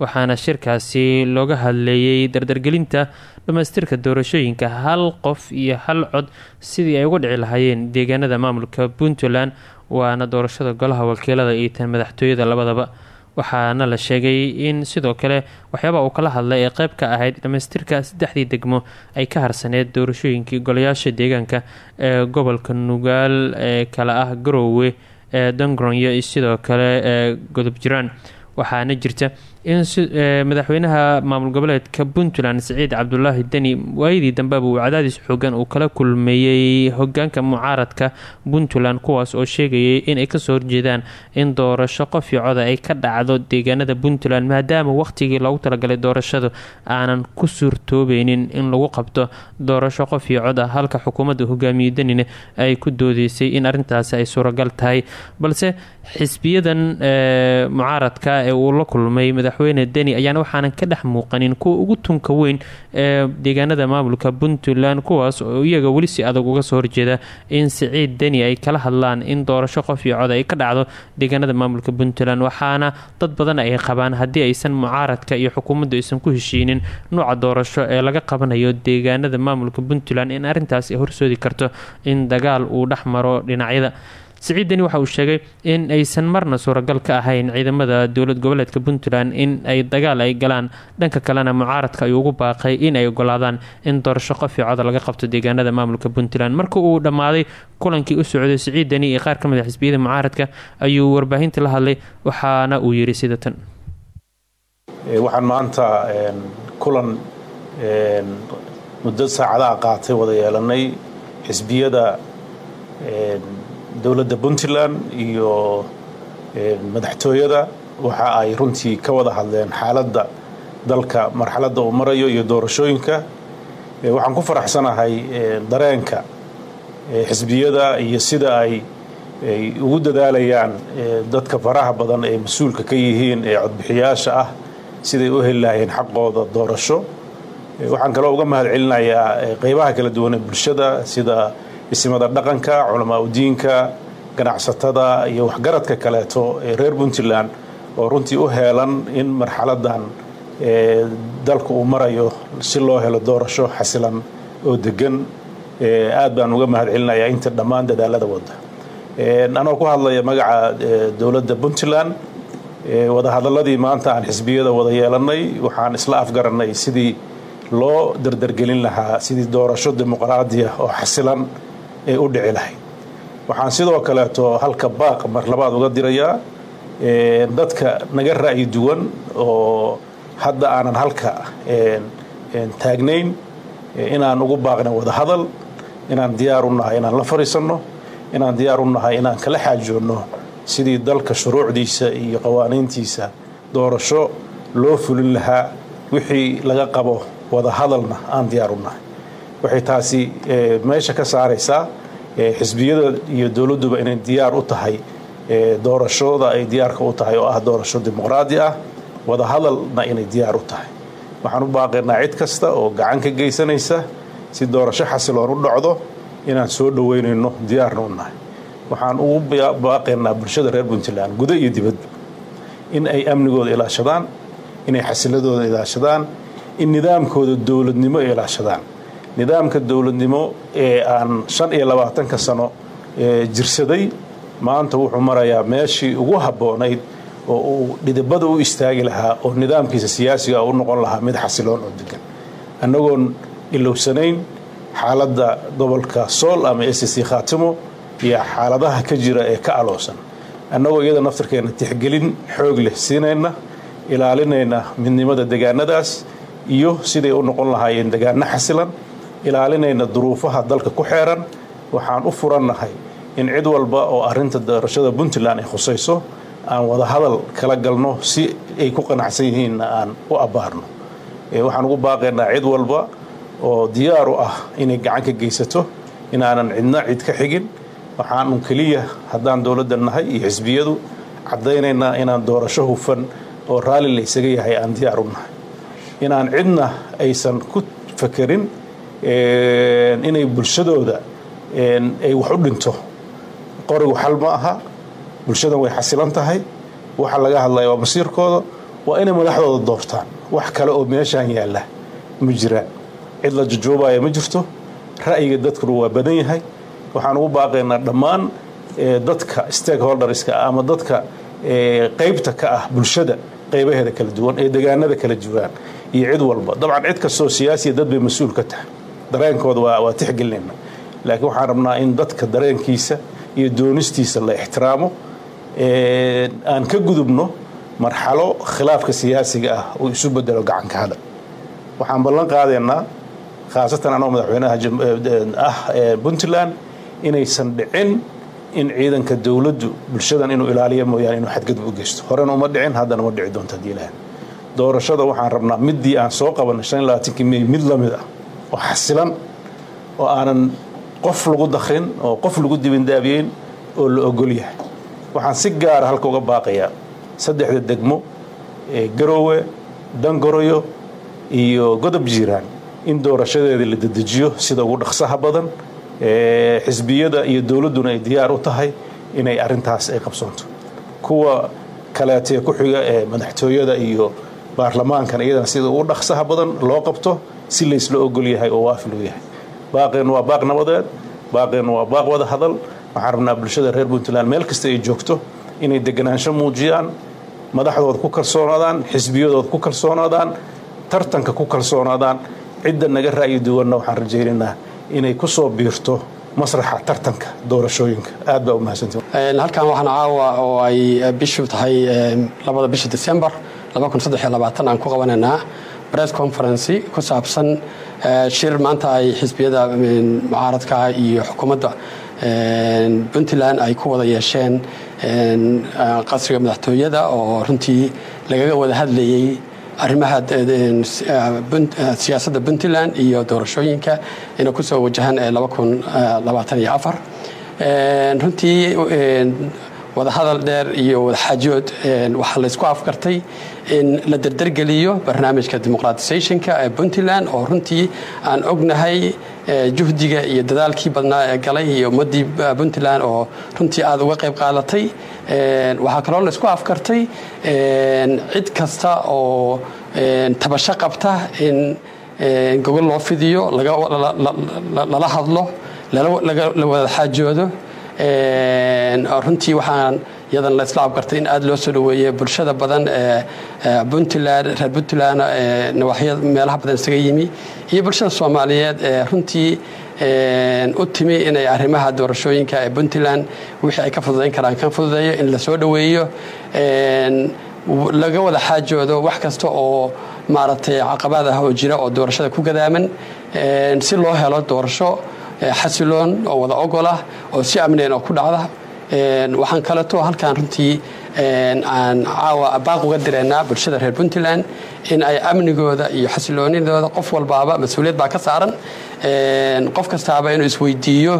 waxaana shirkaasi looga hadleeyey dardargelinta dhammaystirka doorashooyinka hal qof iyo hal cod sidii ay uga dhici lahaayeen deegaanada maamulka puntland waana doorashada golaha wakiilada iyo tan madaxtooyada labadaba waxaana la sheegay in sidoo kale waxyaabaa uu kala hadlay ee qeyb ka ahayd dhammaystirka saddexdii degmo ay ka harsaneed doorashooyinkii golayaasha deegaanka ee gobolka nugaal ee kale ah garoowe ee dongronyo iyo sidoo kale ee godob jiraan. Waxaana jirta in madaxweynaha maamul goboleedka puntland saciid cabdulaahi deni waayadii dambeba uu cadaadis xoogan uu kala kulmeeyey hogaanka mucaaradka puntland kuwaas oo sheegayay inay ka soo horjeedaan in doorasho qof iyo coda ay ka dhacdo deegaanada puntland maadaama waqtigii loogu talagalay doorashadu aanan ku suurtoobeynin in lagu qabto doorasho qof iyo cod ah halka xukuumadda hogaamiye denina ay ku doodeysay in arintaasi ay suuragal tahay. Balse xisbiyadan mucaaradka ee uu la kulmay madaxweyne deni ayaana waxaanan ka dhex muuqanin kuwa ugu tunka weyn ee deegaanada maamulka puntland kuwaas oo iyaga weli si adag uga soo horjeeda in siciid deni ay kala hadlaan in doorasho qof iyo cod ay ka dhacdo deegaanada maamulka puntland. Waxaana dad badan ay qabaan haddii aysan mucaaradka iyo xukuumaddu aysan ku heshiinin nuuca doorasho ee laga qabanayo deegaanada maamulka puntland in arrintaas ay horsoodi karto in dagaal uu dhex maro dhinacyada siciid deni waxa uu sheegay in aysan marna suuragal ka ahayn ciidamada dowlad goboleedka puntland in ay dagaal ay galaan. Dhanka kalena mucaaradka ayuu ugu baaqay in ay ogolaadaan in doorasho qof iyo laga qabto deegaanada maamulka puntland. Marka uu dhammaaday kulankii u socday siciid deni iyo qaar ka mid a xisbiyada mucaaradka ayuu warbaahinta la hadlay waxaana uu yiri sida tan waxaan maanta kulan muddo saacadaha qaatay wada yeelanay xisbiyada dowladda puntland iyo madaxtooyada waxa ay runtii ka wada hadleen xaaladda dalka marxaladda uu marayo iyo doorashooyinka. Waxaan ku faraxsanahay dareenka xisbiyada iyo sida ay ugu dadaalayaan dadka faraha badan ee mas'uulka ka yihiin ee codbixiyaasha ah siday u heli lahayeen xaqooda doorasho. Waxaan kaloo uga mahad celinayaa qeybaha kala duwan ee bulshada sida isimada dhaqanka culamaa udiinka ganacsatada iyo waxgaradka kaleeto ee reer puntland oo runtii u heelan in marxaladan dalka uu marayo si loo helo doorasho xasilan oo degan aad baan uga mahad celinayaa inta dhammaan dadaalada wada anoo ku hadlaya magaca dowladda puntland wadahadaladii maanta aan xisbiyada wada yeelanay waxaan isla afgaranay sidii loo dardargelin lahaa sidii doorasho dimuqraadiya oo xasilan ee u dhici lahayd waxaan sidoo kaleeto halka baaq mar labaad uga dirayaa dadka naga ra'yi duwan oo hadda aanan halka taagnayn inaan ugu baaqna wada hadal inaan diyaar u nahay inaan la fariisanno inaan diyaar u nahay inaan kala xaajoonno sidii dalka shuruucdiisa iyo qawaaniintiisa doorasho loo fulin lahaa wixii laga qabo wada hadalna aan diyaar u nahay waxay taasi meesha ka saaraysaa xisbiyada iyo dowladduba inay diyaar u tahay doorashooda ay diyaarka u tahay oo ah doorasho dimuqraadi ah wada inay diyaar u tahay. Waxaan u baaqaynaa cid kasta oo gacan ka geysanaysa si doorasho xasiloon u dhacdo inaan soo dhoweynayno diyaarna u nahay. Waxaan ugu baaqaynaa bulshada reer puntland gudo iyo dibadba in ay amnigooda ilaashadaan inay xasiladooda ilaashadaan in nidaamkooda dowladnimo ilaashadaan nidaamka dowladnimo ee aan shan iyo labaatanka sano jirsaday maanta wuxuu marayaa meeshii ugu habboonayd oo uu dhidibada u istaagi lahaa oo nidaamkiisa siyaasiga u noqon lahaa mid xasiloon oo degan annagoon ilowsanayn xaaladda gobolka sool ama s c khaatimo iyo xaaladaha ka jira ee ka aloosan. Annagoo iyada naftarkeena tixgelin xoog leh siinayna ilaalinayna midnimada degaanadaas iyo siday u noqon lahaayeen degaano xasilan ilaalinayna duruufaha dalka ku xeeran waxaan u furannahay in cid walba oo arinta doorashada puntland ay khusayso aan wada hadal kala galno si ay ku qanacsan yihiinna aan u abbaarno. Waxaan ugu baaqaynaa cid walba oo diyaar u ah inay gacan ka geysato inaanan cidna cid ka xigin. Waxaanu keliya haddaan dowladda nahay iyo xisbiyadu caddaynaynaa inaan doorasho hufan oo raalli la yahay aan diyaar u nahay. Inaan cidna aysan ku fakerin inay bulshadooda ay wax u dhinto. Qorigu xal ma aha bulshadan way xasilan tahay. Waxa laga hadlaya waa masiirkooda waa inay madaxdooda doortaan wax kale oo meeshaan yaalla ma jiraan cid la jujuubaya ma jirto. Ra'yiga dadkuna waa badan yahay. Waxaan ugu baaqaynaa dhammaan dadka stakeholderska ama dadka qaybta ka ah bulshada qaybaheeda kala duwan ee degaanada kala duwan iyo cid walba. Dabcan cid kastoo siyaasiya dad bay mas'uul ka tahay dareenkooda waa tixgelinayna laakiin waxaan rabnaa in dadka dareenkiisa iyo doonistiisa la ixtiraamo aan ka gudubno marxalo khilaafka siyaasiga ah uu isu bedelo gacanka hadal waxaan ballan qaadaynaa khaasatan anoo madaxweynaha ah puntland inaysan dhicin in ciidanka dowladdu bulshadan inuu ilaaliyo mooyaane inuu xadgudub u geysto. Horena uma dhicin haddana ma dhici doonto haddii ilaah doorashada waxaan rabnaa middii aan soo qabanay shan iyo labaatankii mey mid la mid ah oo xasilan oo aanan qof lagu dakrin oo qof lagu dibindaabiyeyn oo la ogol yahay. Waxaan si gaara halka uga baaqayaa saddexda degmo ee garoowe dangoroyo iyo godob jiiraan in doorashadeeda la dedejiyo sida ugu dhaqsaha badan xisbiyada iyo dowladduna ay diyaar u tahay inay arintaas ay qabsoonto. Kuwa kaleetee ku xiga ee madaxtooyada iyo baarlamaankana iyadana sida ugu dhaqsaha badan loo qabto si laysla ogol yahay oo waafi loo yahay. Baaqeennu waa baaq nabadeed baaqeennu waa baaq wada hadal. Waxaan rabnaa bulshada reer puntland meel kasta ay joogto inay deganaansho muujiyaan madaxdooda ku kalsoonaadaan xisbiyadooda ku kalsoonaadaan tartanka ku kalsoonaadaan. Cidda naga ra'yi duwanna waxaan rajaynaynaa inay ku soo biirto masraxa tartanka doorashooyinka. Aad baa u mahadsantii halkan waxaan caawa oo ay bishu tahay labada bisha december aan ku qabanaynaa press conferency ku saabsan shir maanta ay xisbiyada mucaaradka iyo xukuumadda puntland ay ku wada yeesheen qasriga madaxtooyada oo runtii lagaga wada hadlayey arrimaha siyaasadda puntland iyo doorashooyinka inay ku soo wajahaan runtii wadahadal dheer iyo wadaxaajood waxaa laysku afgartay in la derdergeliyo barnaamijka demoqratisationka ee puntland oo runtii aan ognahay juhdiga iyo dadaalkii badnaa ee galay iyo ummaddii puntland oo runtii aada uga qayb qaadatay. Waxaa kaloo laysku afkartay cid kasta oo tabasho qabta in gogol loo fidiyo lala hadlo la wada xaajoodo runtii waxaan iyadan la isla abgartay in aada loo soo dhaweeyey bulshada badan ee puntland reer puntland nawaaxya meelaha badan isaga yimi iyo bulshada soomaaliyeed ee runtii u timi inay arrimaha doorashooyinka ee puntland wixii ay ka fududayn karaan. Kan fududeeyo in la soo dhaweeyo laga wada xaajoodo wax kasta oo maaragtay caqabaad ah oo jira oo doorashada ku gadaaman. Si loo helo doorasho xasiloon oo wada ogolah oo si amneen oo ku dhacda. Waxaan kaleeto halkan runtii aan caawa baaq uga direynaa bulshada reer puntland in ay amnigooda iyo xasiloonidooda qof walbaaba mas'uuliyad baa ka saaran. Qof kastaaba inuu isweydiiyo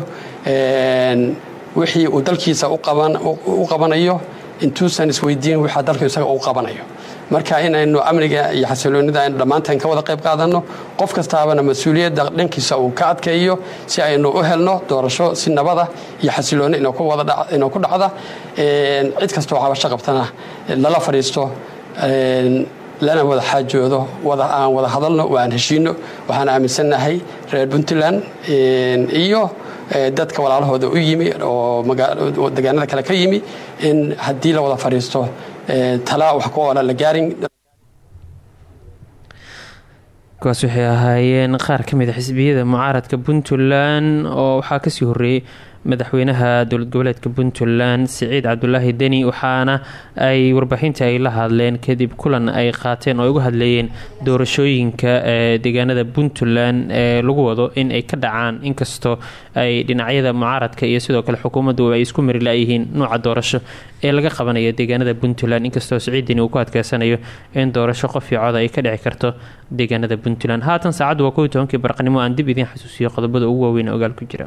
wixii uu dalkiisa u qabanayo intuusan isweydiin wixaa dalka isaga uu qabanayo marka inaynu amniga iyo xasiloonida aynu dhammaanteen ka wada qayb qaadanno qof kastaabana mas'uuliyadda dhankiisa uu ka adkeeyo si aynu u helno doorasho si nabada iyo xasilooni inuu ku dhacda. Cid kastoo cabasho qabtana lala fadhiisto lana wada xaajoodo aan wada hadalno waan heshiino waxaan aaminsannahay reer puntland iyo dadka walaalahooda u yimi oo degaanada kale ka yimi in haddii la wada fadhiisto talaa waxay ahaayeen qaar ka mid a xisbiyada mucaaradka puntland oo waxaa ka sii horeeyey madaxweynaha dowlad goboleedka puntland siciid cabdulaahi deni waxaana ay warbaaxinta ay la hadleen kadib kulan ay qaateen oo ay uga hadleeyeen doorashooyinka ee deegaanada puntland ee lagu wado in ay ka dhacaan inkastoo ay dhinacyada mucaaradka iyo sidoo kale xukuumaddu ay isku mari la-yihiin nuuca doorasho ee laga qabanayo deegaanada puntland. Inkastoo siciid deni uu ku adkeysanayo in doorasho qof iyo ay ka dhici karto deegaanada puntland. Haatan saacaddu waa kow tobankii aan dib idiin xasuusiyo qodobada ugu waaweyn ogaal ku jira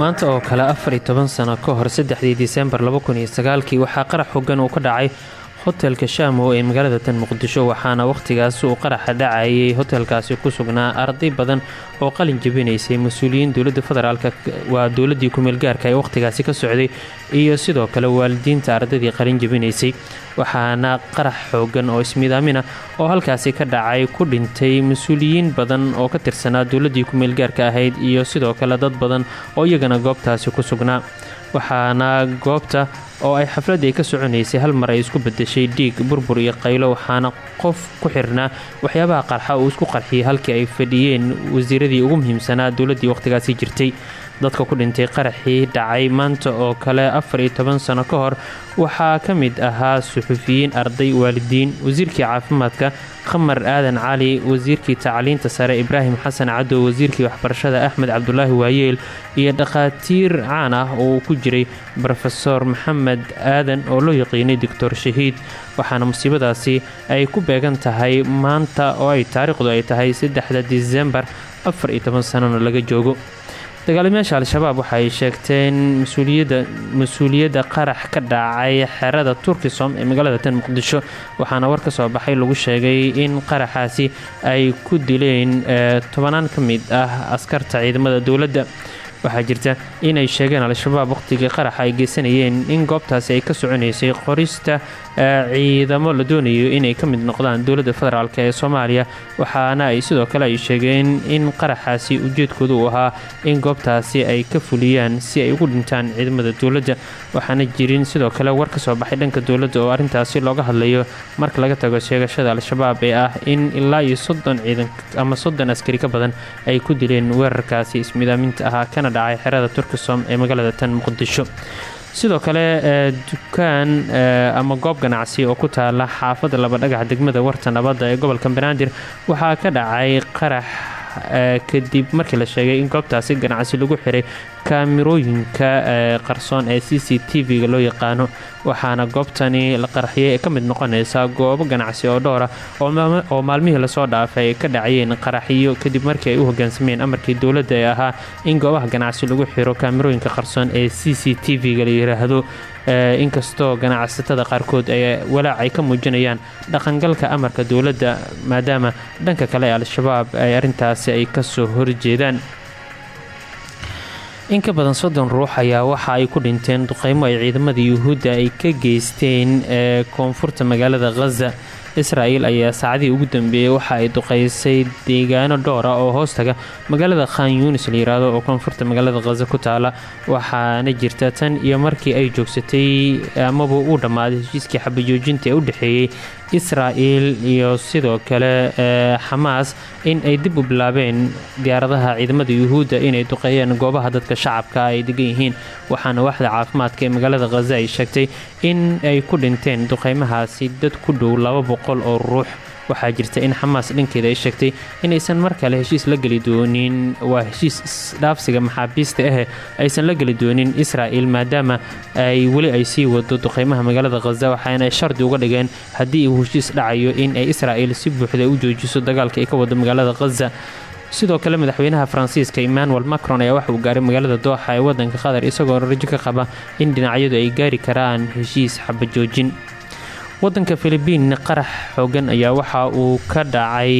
maanta oo kale afar iyo toban sano ka hor saddexdii disembar laba kun waxaa qarax xogan uu ka dhacay hotelka shaamo ee magaalada tan muqdisho waxaana wakhtigaas uu qaraxa dhacayay hotelkaasi ku sugnaa arday badan oo qalin jabinaysay. Mas'uuliyiin dowladda federaalk waa dowladii kumeel gaarka ee wakhtigaasi ka socday iyo sidoo kale waalidiinta ardaydii qalin jabinaysay. Waxaana qarax xoogan oo ismiidaamina oo halkaasi ka dhacay ku dhintay mas'uuliyiin badan oo ka tirsanaa dowladii kumeel gaarka ahayd iyo sidoo kale dad badan oo iyagana goobtaasi ku sugnaa. Waxaana goobta oo ay xafladda ay ka soconaysay hal mar ay isku bedeshay dhiig burbur iyo qaylo waxaana qof ku xirnaa waxyaabaha qarxa uu isku qarxiyay halkii ay fadhiyeen wasiiradii ugu muhiimsanaa dowladdii wakhtigaasi jirtay dadka ku dhintay qaraxii dhacay maanta oo kale afar iyo toban sano ka hor waxaa ka mid ahaa suxufiyiin arday waalidiin wasiirkii caafimaadka qamar aadan cali wasiirkii tacliinta sare ibraahim xasan cadow wasiirkii waxbarashada axmed cabdulaahi waayeel iyo dhakhaatiir caan ah oo ku jiray rofeor maxamed aadan oo loo yaqiinay doctor shahiid. Waxaana musiibadaasi ay ku beegan tahay maanta oo ay taariikhdu ay tahay saddexda disembar afar iyo toban sanona laga joogo dagaalamayaasha al-shabaab waxa ay sheegteen mas'uuliyadda qarax ka dhacay xerada turkisom ee magaalada tan muqdisho. Waxaana war ka soo baxay lagu sheegay in qaraxaasi ay ku dileen tobanaan ka mid ah askarta ciidamada dowladda waxaa jirta inay sheegeen al-shabaab wakhtigii qaraxa ay geysanayeen in goobtaasi ay ka soconaysay qorista ciidamo la doonayo inay ka mid noqdaan dowladda federaalk ee soomaaliya. Waxaana ay sidoo kale ay sheegeen in qaraxaasi ujeedkooda uu ahaa in goobtaasi ay ka fuliyaan si ay ugu dhintaan ciidamada dowladda. Waxaana jirin sidoo kale war ka soo baxay dhanka dowladda oo arrintaasi looga hadlayo marka laga tago sheegashada al-shabaab ee ah in ilaa iyo soddon ciidan ama soddon askari ka badan ay ku dileen weerarkaasi ismidaaminta ahaa kana dhacay xerada turkisom ee magaalada tan muqdisho. Sidoo kale dukaan ama goob ganacsi oo ku taala xaafadda labadhagax degmada warta nabadda ee gobolka banaadir waxaa ka dhacay qarax kadib markii la sheegay in goobtaasi ganacsi lagu xiray kaamirooyinka qarsoon ee c c t v-ga loo yaqaano. Waxaana goobtani la qarxiyay ka mid noqonaysaa goobo ganacsi oo dhowra oo maalmihii la soo dhaafay ay ka dhacayeen qaraxiyo kadib markii ay u hogaansameen amarkii dowladda ee ahaa in goobaha ganacsi lagu xiro kaamirooyinka qarsoon ee c c t v-ga la yiraahdo. Inkastoo ganacsatada qaarkood ay walaac ay ka muujinayaan dhaqangalka amarka dowladda maadaama dhanka kale ee al-shabaab ay arrintaasi ay ka soo horjeedaan in ka badan soddon ruux ayaa waxa ay ku dhinteen duqeymo ay ciidamada yuhuudda ay ka geysteen ee koonfurta magaalada khaza israa'el ayaa saacadii ugu dambeeyey waxa ay duqeysay deegaano dhowra oo hoostaga magaalada khan yunis la yiraahdo oo koonfurta magaalada khaza ku taala. Waxaana jirta tan iyo markii ay joogsatay amaba uu dhammaaday heshiiskii xabajoojinta ee u dhexeeyey israa'el iyo sidoo kale xamaas in ay dib u bilaabeen diyaaradaha ciidamada yuhuudda inay duqeeyeen goobaha dadka shacabka ay degan yihiin. Waxaana waaxda caafimaadka ee magaalada khaza ay sheegtay in ay ku dhinteen duqeymahaasi dad ku dhow laba boqol oo ruux waxaa jirta in xamaas dhankeeda ay sheegtay inaysan mar kale heshiis la geli doonin waa heshiis isdhaafsiga maxaabiista ahe aysan la geli doonin israa'el maadaama ay weli ay sii wado duqeymaha magaalada khaza waxaana ay shardi uga dhigeen haddii uu heshiis dhacayo in ay israa'el si buuxda u joojiso dagaalka ay ka wado magaalada khaza sidoo kale madaxweynaha faransiiska emmanuel macron ayaa waxa uu gaaray magaalada dooxa ee wadanka qatar isagoo rajo ka qaba in dhinacyadu ay gaari karaan heshiis xabajoojin wadanka filibiin qarax xoogan ayaa waxa uu ka dhacay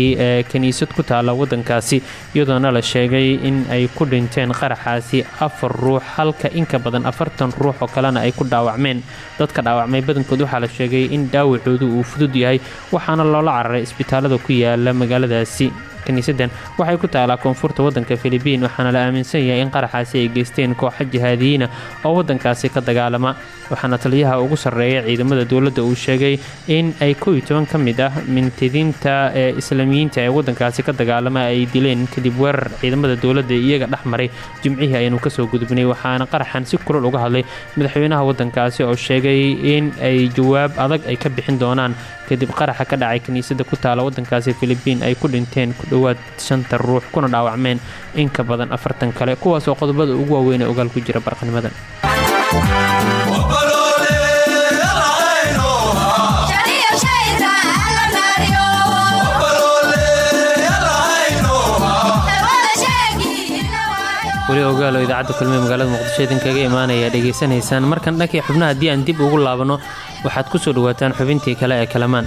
kiniisad ku taala wadankaasi iyadoona la sheegay in ay ku dhinteen qaraxaasi afar ruux halka inka badan afartan ruux oo kalena ay ku dhaawacmeen. Dadka dhaawacmay badankood waxaa la sheegay in dhaawacoodu uu fudud yahay waxaana loola cararay isbitaalada ku yaalla magaaladaasi kiniisadan waxay ku taalaa koonfurta wadanka filibiin waxaana la aaminsan yahay in qaraxaasi ay geysteen kooxa jihaadiyiina oo wadankaasi ka dagaalama waxaana taliyaha ugu sarreeya ciidamada dowladda uu sheegay in ay kow iyo ka mid ah mintidiinta ee islaamiyiinta ee wadankaasi ka dagaalama ay dileen kadib weerar ciidamada dowladda iyaga dhex maray. Jimcihii aynu ka soo gudubnay waxaana qaraxan si kulol uga hadlay madaxweynaha wadankaasi oo sheegay in ay jawaab adag ay ka bixin doonaan. Kadib qaraxa ka dhacay kiniisada ku taala wadankaasi filibiin ay ku dhinteen dhawaad shanta ruux kuna dhaawacmeen in ka badan afartan kale kuwaasoo qodobada ugu waaweyn ee ogaal ku jira barqanimadan. Weli ogaalo idaacadda kulmihe magaalada muqdisho idinkaga imaanaya dhegaysanaysaan. Markan dhankii xubnaha haddii aan dib ugu laabano waxaad ku soo dhawaataan xubintii kale ee kalamaan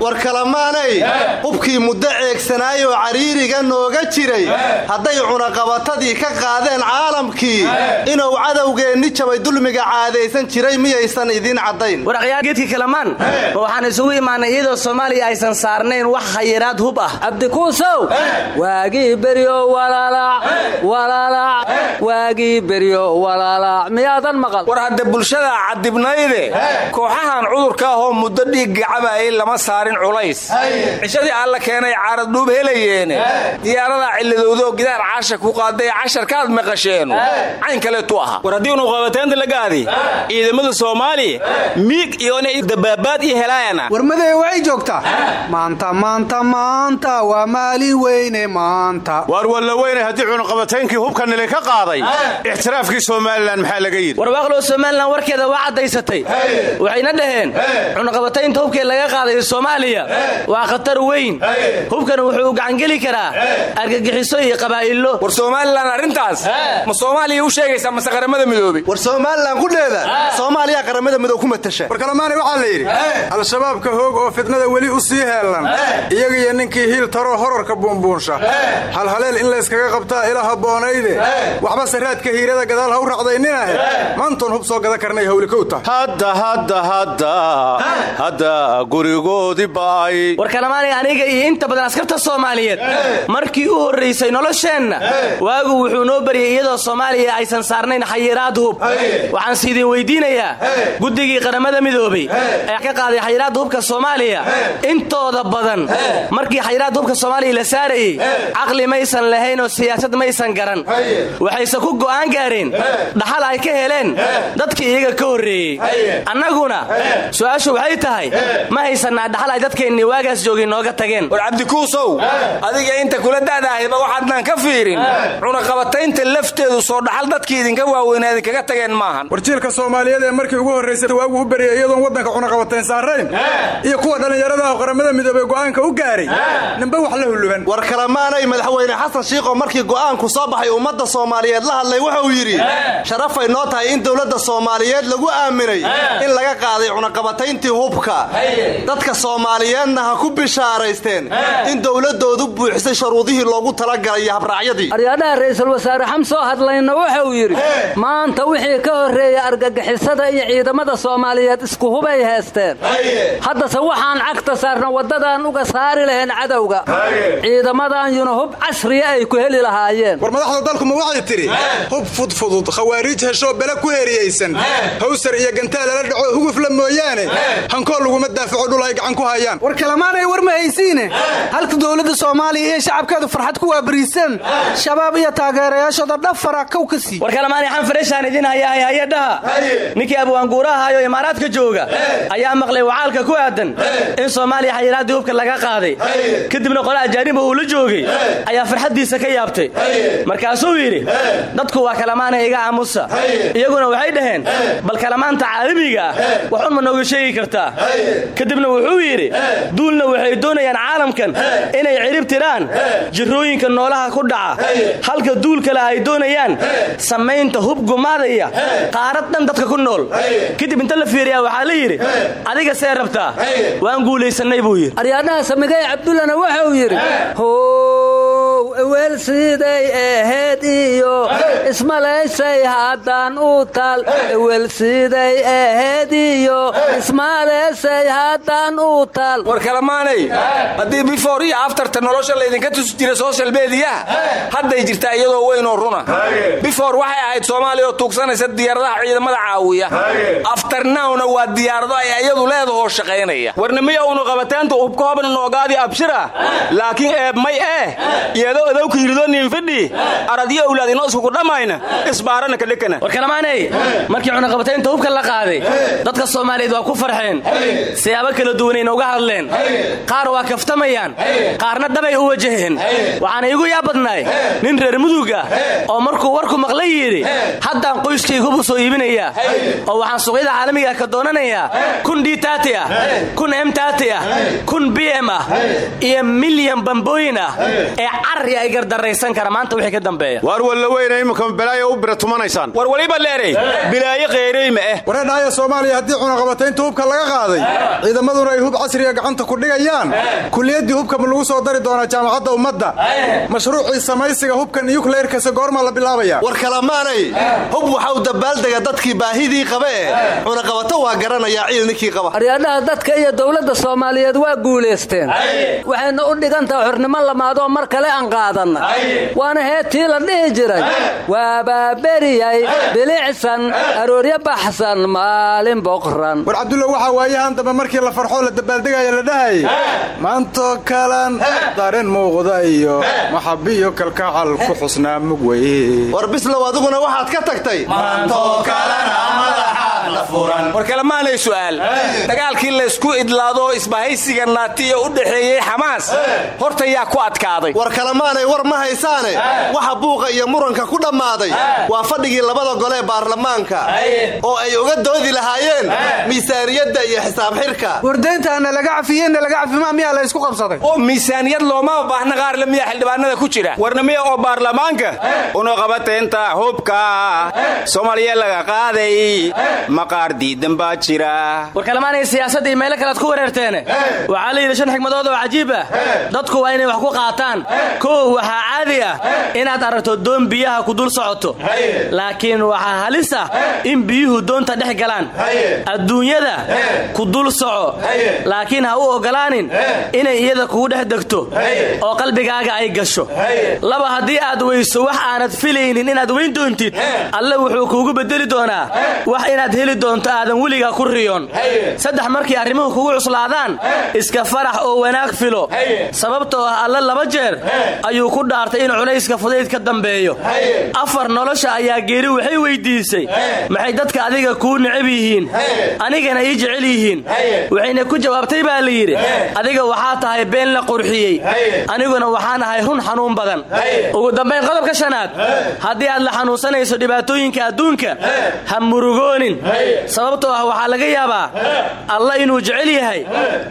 war kalamaanay? Hubkii muddo ceegsanaayoo cariiriga nooga jiray. Hadday cunaqabatadii ka qaadeen caalamkii. Inuu cadowgeenni jabay dulmiga caadaysan jiray miyaysan idiin caddayn. Waraqyageedkii kalamaan? Ma waxaan isugu iyadoo soomaaliya aysan saarnayn wax khayiraad hub ah. Abdikuusow waagii beryo waagii beryo walaalaac miyaadan maqal? War hadde bulshada cadibnayde kooxahan cudurka ahoo muddo dhiig gacabaayay lama saarin culays. Cishadii alla keenay caaradhuub helayeene. Diyaaradaa cilladowdoo gidaar caasha ku qaaday casharkaad maqasheenu. Cayn kaleetu ahaa war haddii unu qabateenta la gaadi ciidamada soomaaliya miig iyona dabaabaad iyo helaayana warmadee waxay joogtaa maanta maanta maanta waa maali weyne maanta. Waar walla weyne haddii cunaqabataynkii hubka nile ka qaaday ixtiraafkii somalilan maxaa laga yidhi? Warwaaqlow somalilan warkeeda waa caddaysatay. Waxayna dhaheen cunaqabataynta hubkee laga qaaday soomaaliya waa khatar weyn. Hubkan wuxuu gacangeli karaa argagixiso iyo qabaa'ilo. War somalilan arrintaas. Ma soomaaliya u sheegaysaa mase qaramada midoobey war somalilan kudheeda soomaaliya qaramada midoob ku matasha. War kalamaani waxaa la yidhi. Al-shabaabka hoog oo fitnada weli u sii heellan. Iyaga iyo ninkii hiil taroo horarka buunbuunsha. Halhaleel in layskaga qabtaa ila habboonayde waxba saraadka hiirada gadaal ha u racdayninahe maantoon hub soo gada karnay hawli kow tahay hadda hadda. Hadda hadda gurigoodii ba'ay war kalamaanay aniga iyo inta badan askarta soomaaliyeed. Markii u horraysay nolosheenna waagu wuxuu noo baryay iyadoo soomaaliya aysan saarnayn xayiraad hub waxaanse idin weydiinayaa guddigii qaramada midoobey ee ka qaaday xayiraadda hubka soomaaliya. Intooda badan markii xayiraadda hubka soomaaliya la saarayey caqli maysan lahayn oo siyaasad maysan garan. Waxayse ku go'aan gaareen. Dhaxal ay ka heleen. Dadkii iyaga ka horreeyey annaguna su'aashu waxay tahay ma haysannaa dhaxal ay dadkeennii waagaas joogay nooga tageen. War cabdikuusow adiga inta kula da'daahayba waxaadnaan ka fiirin. Cunaqabataynta lafteedu soo dhaxal dadkii idinka waaweynaa idinkaga tageen maahan. War jiilka soomaaliyeed ee markii ugu horraysay waagu u baryay iyadoon waddanka cunaqabatayn saarayn. Iyo kuwa dhallinyarada ah qaramada midoobey go'aanka u gaaray. Ninba wax la hulluban war kalamaanay madaxweyne xasan shiiqoo markii go'aanku soo baxay ummadda soomaaliyeed la hadlay wuxuu yidhi sharafay noo tahay in dowladda soomaaliyeed lagu aaminay in laga qaaday cunaqabatayntii hubka. Dadka soomaaliyeedna ha ku bishaaraysteen. In dowladoodu buuxisay sharuudihii loogu talagalay iyo habraacyadii aryaadhaha ra'iisul wasaare xamsoo hadlayna wuxuu yidhi maanta wixii ka horreeya argagixisada iyo ciidamada soomaaliyeed isku hubay heesteen haddase waxaan cagta saarna waddadan uga saari lahayn cadowga. Ciidamadan yunahub casriya ay ku heli lahaayeen. War madaxda dalkuma waxay tidhi hub fudfudud khawaariij heshoo bele ku heriyaysan hawsar iyo gantaal lala dhaco hugufla mooyaane. Hankool laguma daafaco dhul ay gacan ku hayaan. War kalamaanay war ma haysiine? Halka dowladda soomaaliya iyo shacabkeedu farxad ku waabariiseen shabaab iyo taageerayaashooda dhafara kow ka sii. War kalamaanay xanfareeshaan idin hayahay hay'adhaha ninkii abwaanguurahayo imaaraadka jooga ayaa maqlay wacaalka ku aadan in soomaaliya xayiraaddii hubka laga qaaday. Kadibna qole ajaaniba uu la joogay ayaa farxaddiisa ka yaabtay. Markaasuu yidhi dadku waa kalamaanay iga aamusa. Iyaguna waxay dhaheen bal kalamaanta caalamiga ah waxun ma nooga sheegi kartaa. Kadibna wuxuu yidhi duulna waxay doonayaan caalamkan inay cirib tiraan. Jirrooyinka noolaha ku dhaca. Halka duul kale ay doonayaan. Samaynta hub gumaadaya. Qaarad dhan dadka ku nool. Kadib inta la fiiriyaa waxaa la yidhi adiga see rabtaa waan guulaysannay buu yidhi. Aryaadhaha samigay cabdullana wuxuu yidhi how eweel siday ahayd iyo ismalaysay haddaan u tal eweel siday ahayd iyo ismalaysay haddaan u tal war kalamaanay haddii bifor iyo aftarta nolosha laydinka tusi jira soshal mediyaha hadday jirtaa iyadoo weynoo runa. Bifor waxay ahayd soomaaliya oo tuugsanaysa diyaaradaha ciidamada caawiya. Aftarnawna waa diyaarado ay iyadu leedahoo shaqaynaya. Warnimiya unu qabateenta ubkoobna noogaadii abshira. Laakiin eeb may eh. Iyo geedo odowka yirido ninfidhi. Aradiyo awlaad inoo iskugu dhammayna isbaarana ka dhekana war kalamaanay markii cunaqabataynta hubka la qaaday dadka soomaaliyeed waa ku farxeen. Siyaabo kala duwanayna uga hadleen. Qaar waa kaftamayaan. Qaarna dhabay u wajaheen. Waxaana igu yaa badnaay nin reer mudug ah oo markuu warku maqla yidhi haddaan qoyskaygubu soo iibinayaa oo waxaan suuqyada caalamiga ka doonanayaa kun d taati ah kun m taati ah kun b m ah iyo milyan bambooyin ah ee carri ay gardaraysan kara maanta wixii ka dambeeya. Waar walla weyna imika balaayo u bira tumanaysaan. War waliba leeray bilaayo qeyrey ma eh. Wareedhahaya soomaaliya haddii cunaqabataynta hubka laga qaaday ciidamaduna ay hub casriga gacanta ku dhigayaan? Kuliyaddii hubka ma lagu soo dari doonaa jaamacadda ummadda? Mashruucii samaysiga hubka niyukleyrkase goormaa la bilaabaya. War kalamaanay hub waxau dabaaldega dadkii baahidii qaba ee cunaqabato waa garanayaa ciil ninkii qaba. Aryaadhaha dadka iyo dowladda soomaaliyeed waa guulaysteen waxayna u dhigantaha xornimo lamaadoo mar kale aan qaadanna. Waana heetii la dhihi jiray. Waababeriyay bilicsan arooryo baxsan maalin boqran war cabdulla waxaa waayahan dambe markii la farxoo la dabaaldegaya la dhahayay maantoo kalan dareen muuqda iyo maxabiyo kalkacal ku xusnaa mug weye war bislow adiguna waxaad ka tagtay. War kalemaanay su'aal. Dagaalkii laysku idlaadoo isbahaysiga naatiya u dhaxeeyey xamaas horta yaa ku adkaaday. War kalemaanay war ma haysaane. Waxa buuqa iyo muranka ku dhammaaday waa fadhigii labada golee baarlamaanka oo ay uga doodi lahaayeen miisaaniyadda iyo xisaab xirka. Wardayntaana laga cafiyena laga cafimaa miyaa la ysku qabsaday? Oo miisaaniyad loomaba baahna qaarle miyaa xildhibaanada ku jira. Warnamiya oo baarlamaanka unaqabateynta hubka. Soomaaliya laga qaaday. Maqaar diidan baa jira. War kalamaanay siyaasadda iyo meelo kalead ku wareerteene waxaa la yidhi shan xigmadood oo cajiib ah. Dadku waa inay wax ku qaataan. Kow waxaa caadi ah inaad aragto doon biyaha ku dul socoto. Laakiin waxaa halis ah in biyuhu doonta dhex galaan. Adduunyada ku dul soco laakiin ha u ogolaanin inay iyada kugu dhex degto oo qalbigaaga ay gasho. Laba haddii aad weyso wax aanad filaynin inaad weyn doontid alle wuxuu kuugu bedeli doonaa wax inaad heli doonto aadan weligaa ku riyoon. Saddex markii arrimuhu kugu cuslaadaan iska farax oo wanaag filo. Sababtoo ah alle laba jeer ayuu ku dhaartay in culayska fudayd ka dambeeyo. Afar nolosha ayaa geeri waxay weydiisay. Maxay dadka adiga kuu necab yihiin? Anigana ii jecel yihiin? Waxayna ku jawaabtay baa la yidhi adiga waxaa tahay been la qurxiyey. Aniguna waxaan ahay run xanuun badan. Ugu dambayn qodobka shanaad haddii aad la xanuunsanayso dhibaatooyinka adduunka ha murugoonin. Sababtoo ah waxaa laga yaabaa alla inuu jecel yahay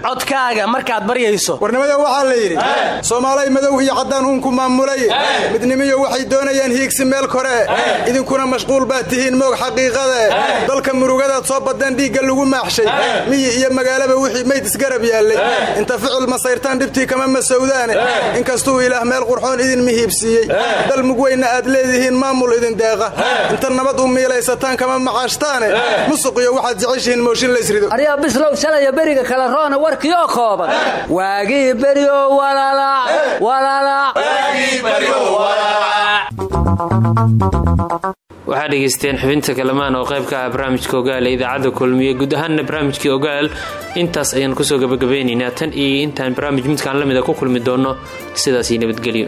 codkaaga markaad baryayso. Warnimada waxaa la yidhi soomaalay madow iyo caddaan uunku maamulay. Midnimiyo waxay doonayaan hiigsi meel kore. Idinkuna mashquul baad tihiin moog xaqiiqade dalka murugadaad soo badeen dhiigga lagu maaxshay. Miyi iyo magaalaba wixii mayd isgarab yaallay. Inta ficil masayrtaan dhibtii kama masowdaane inkastuu ilaah meel qurxoon idin mihiibsiiyey. Dal mugweyna aad leedihiin maamul idin deeqa. Inta nabad u miilaysataan kama macaashtaane musuqiyo waxaad jeceshihiin mooshin laysrido aryaa bislow shalaya beriga kale roona warkii oo kooban. Waagii beryo waxaa dhegaysteen xubinta kalamaan oo qayb ka ah barnaamijka ogaal ee idaacadda kulmiye guud ahaanna barnaamijkii ogaal. Intaas ayaan ku soo gabagabeynaynaa tan iyo intaan barnaamij midkaan lamida ku kulmi doonno sidaasii nabadgelyo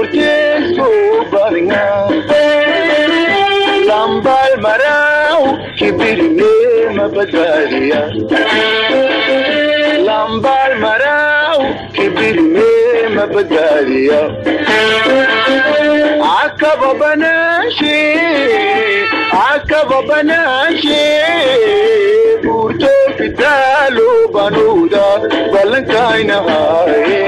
bushilaan kurteesku badnga lambaal maraw kibirne mabadbaadiya lambaal maraw kibirne mabadbaadiya akaba banaanshe akaba banaanshe buurto fitaalo banuuda ballankaynahaye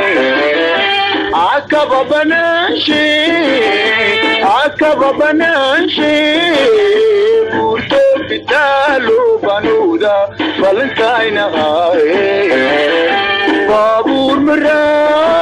akaba banaanshe buurto fitaalo banuuda ballankaynahaye baabuur maraa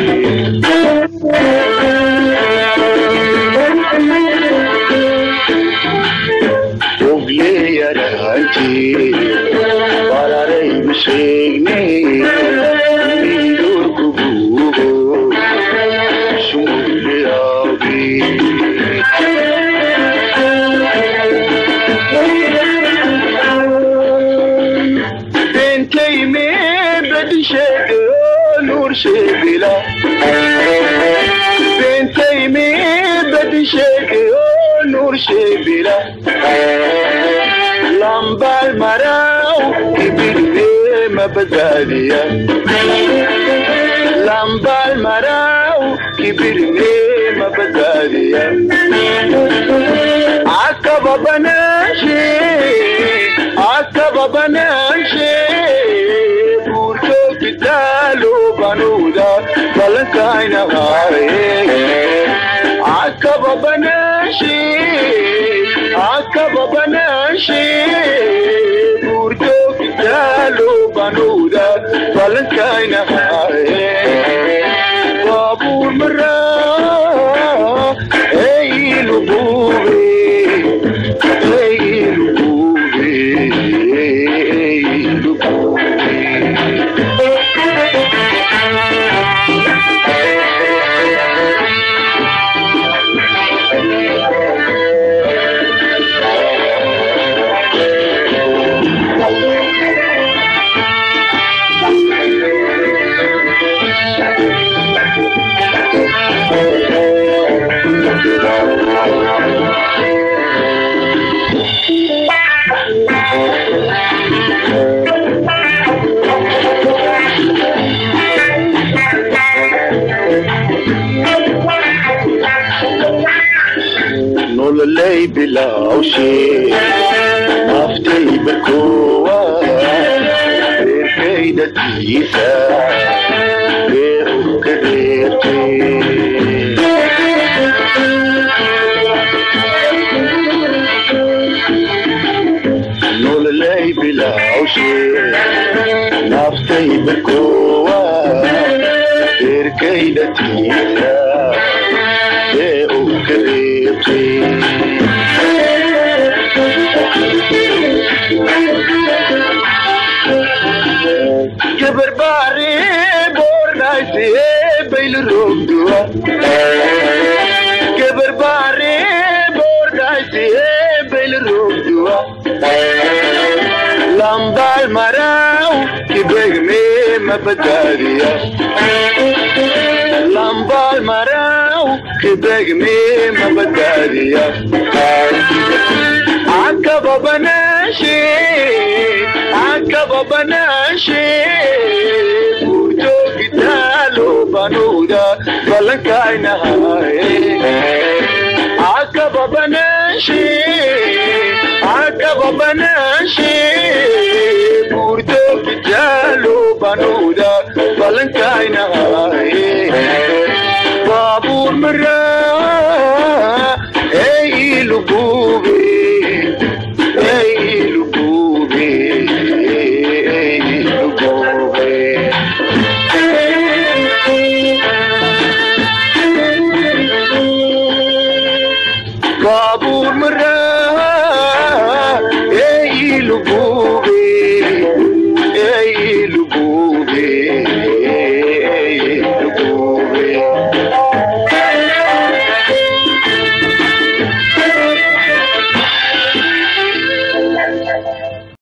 mabadaadiya lambaal maraw kibirne mabadaadiya akaba banaanshe akaba banaanshe buurto kitaalo banuuda ballankaynahaye akaba banaanshe akaba banaanshe ballankaynahaye naftayba kowa reerkaydatiisa reeru ka boornaayse baylroogduwa gabarbaare boornaayse baylroogduwa lambaal maraw kibegme mabadaadiya lambaal maraw kibegme mabadaadiya akaba banaanshe akaba banaanshe banuuda balankaynaaye baabuur maraa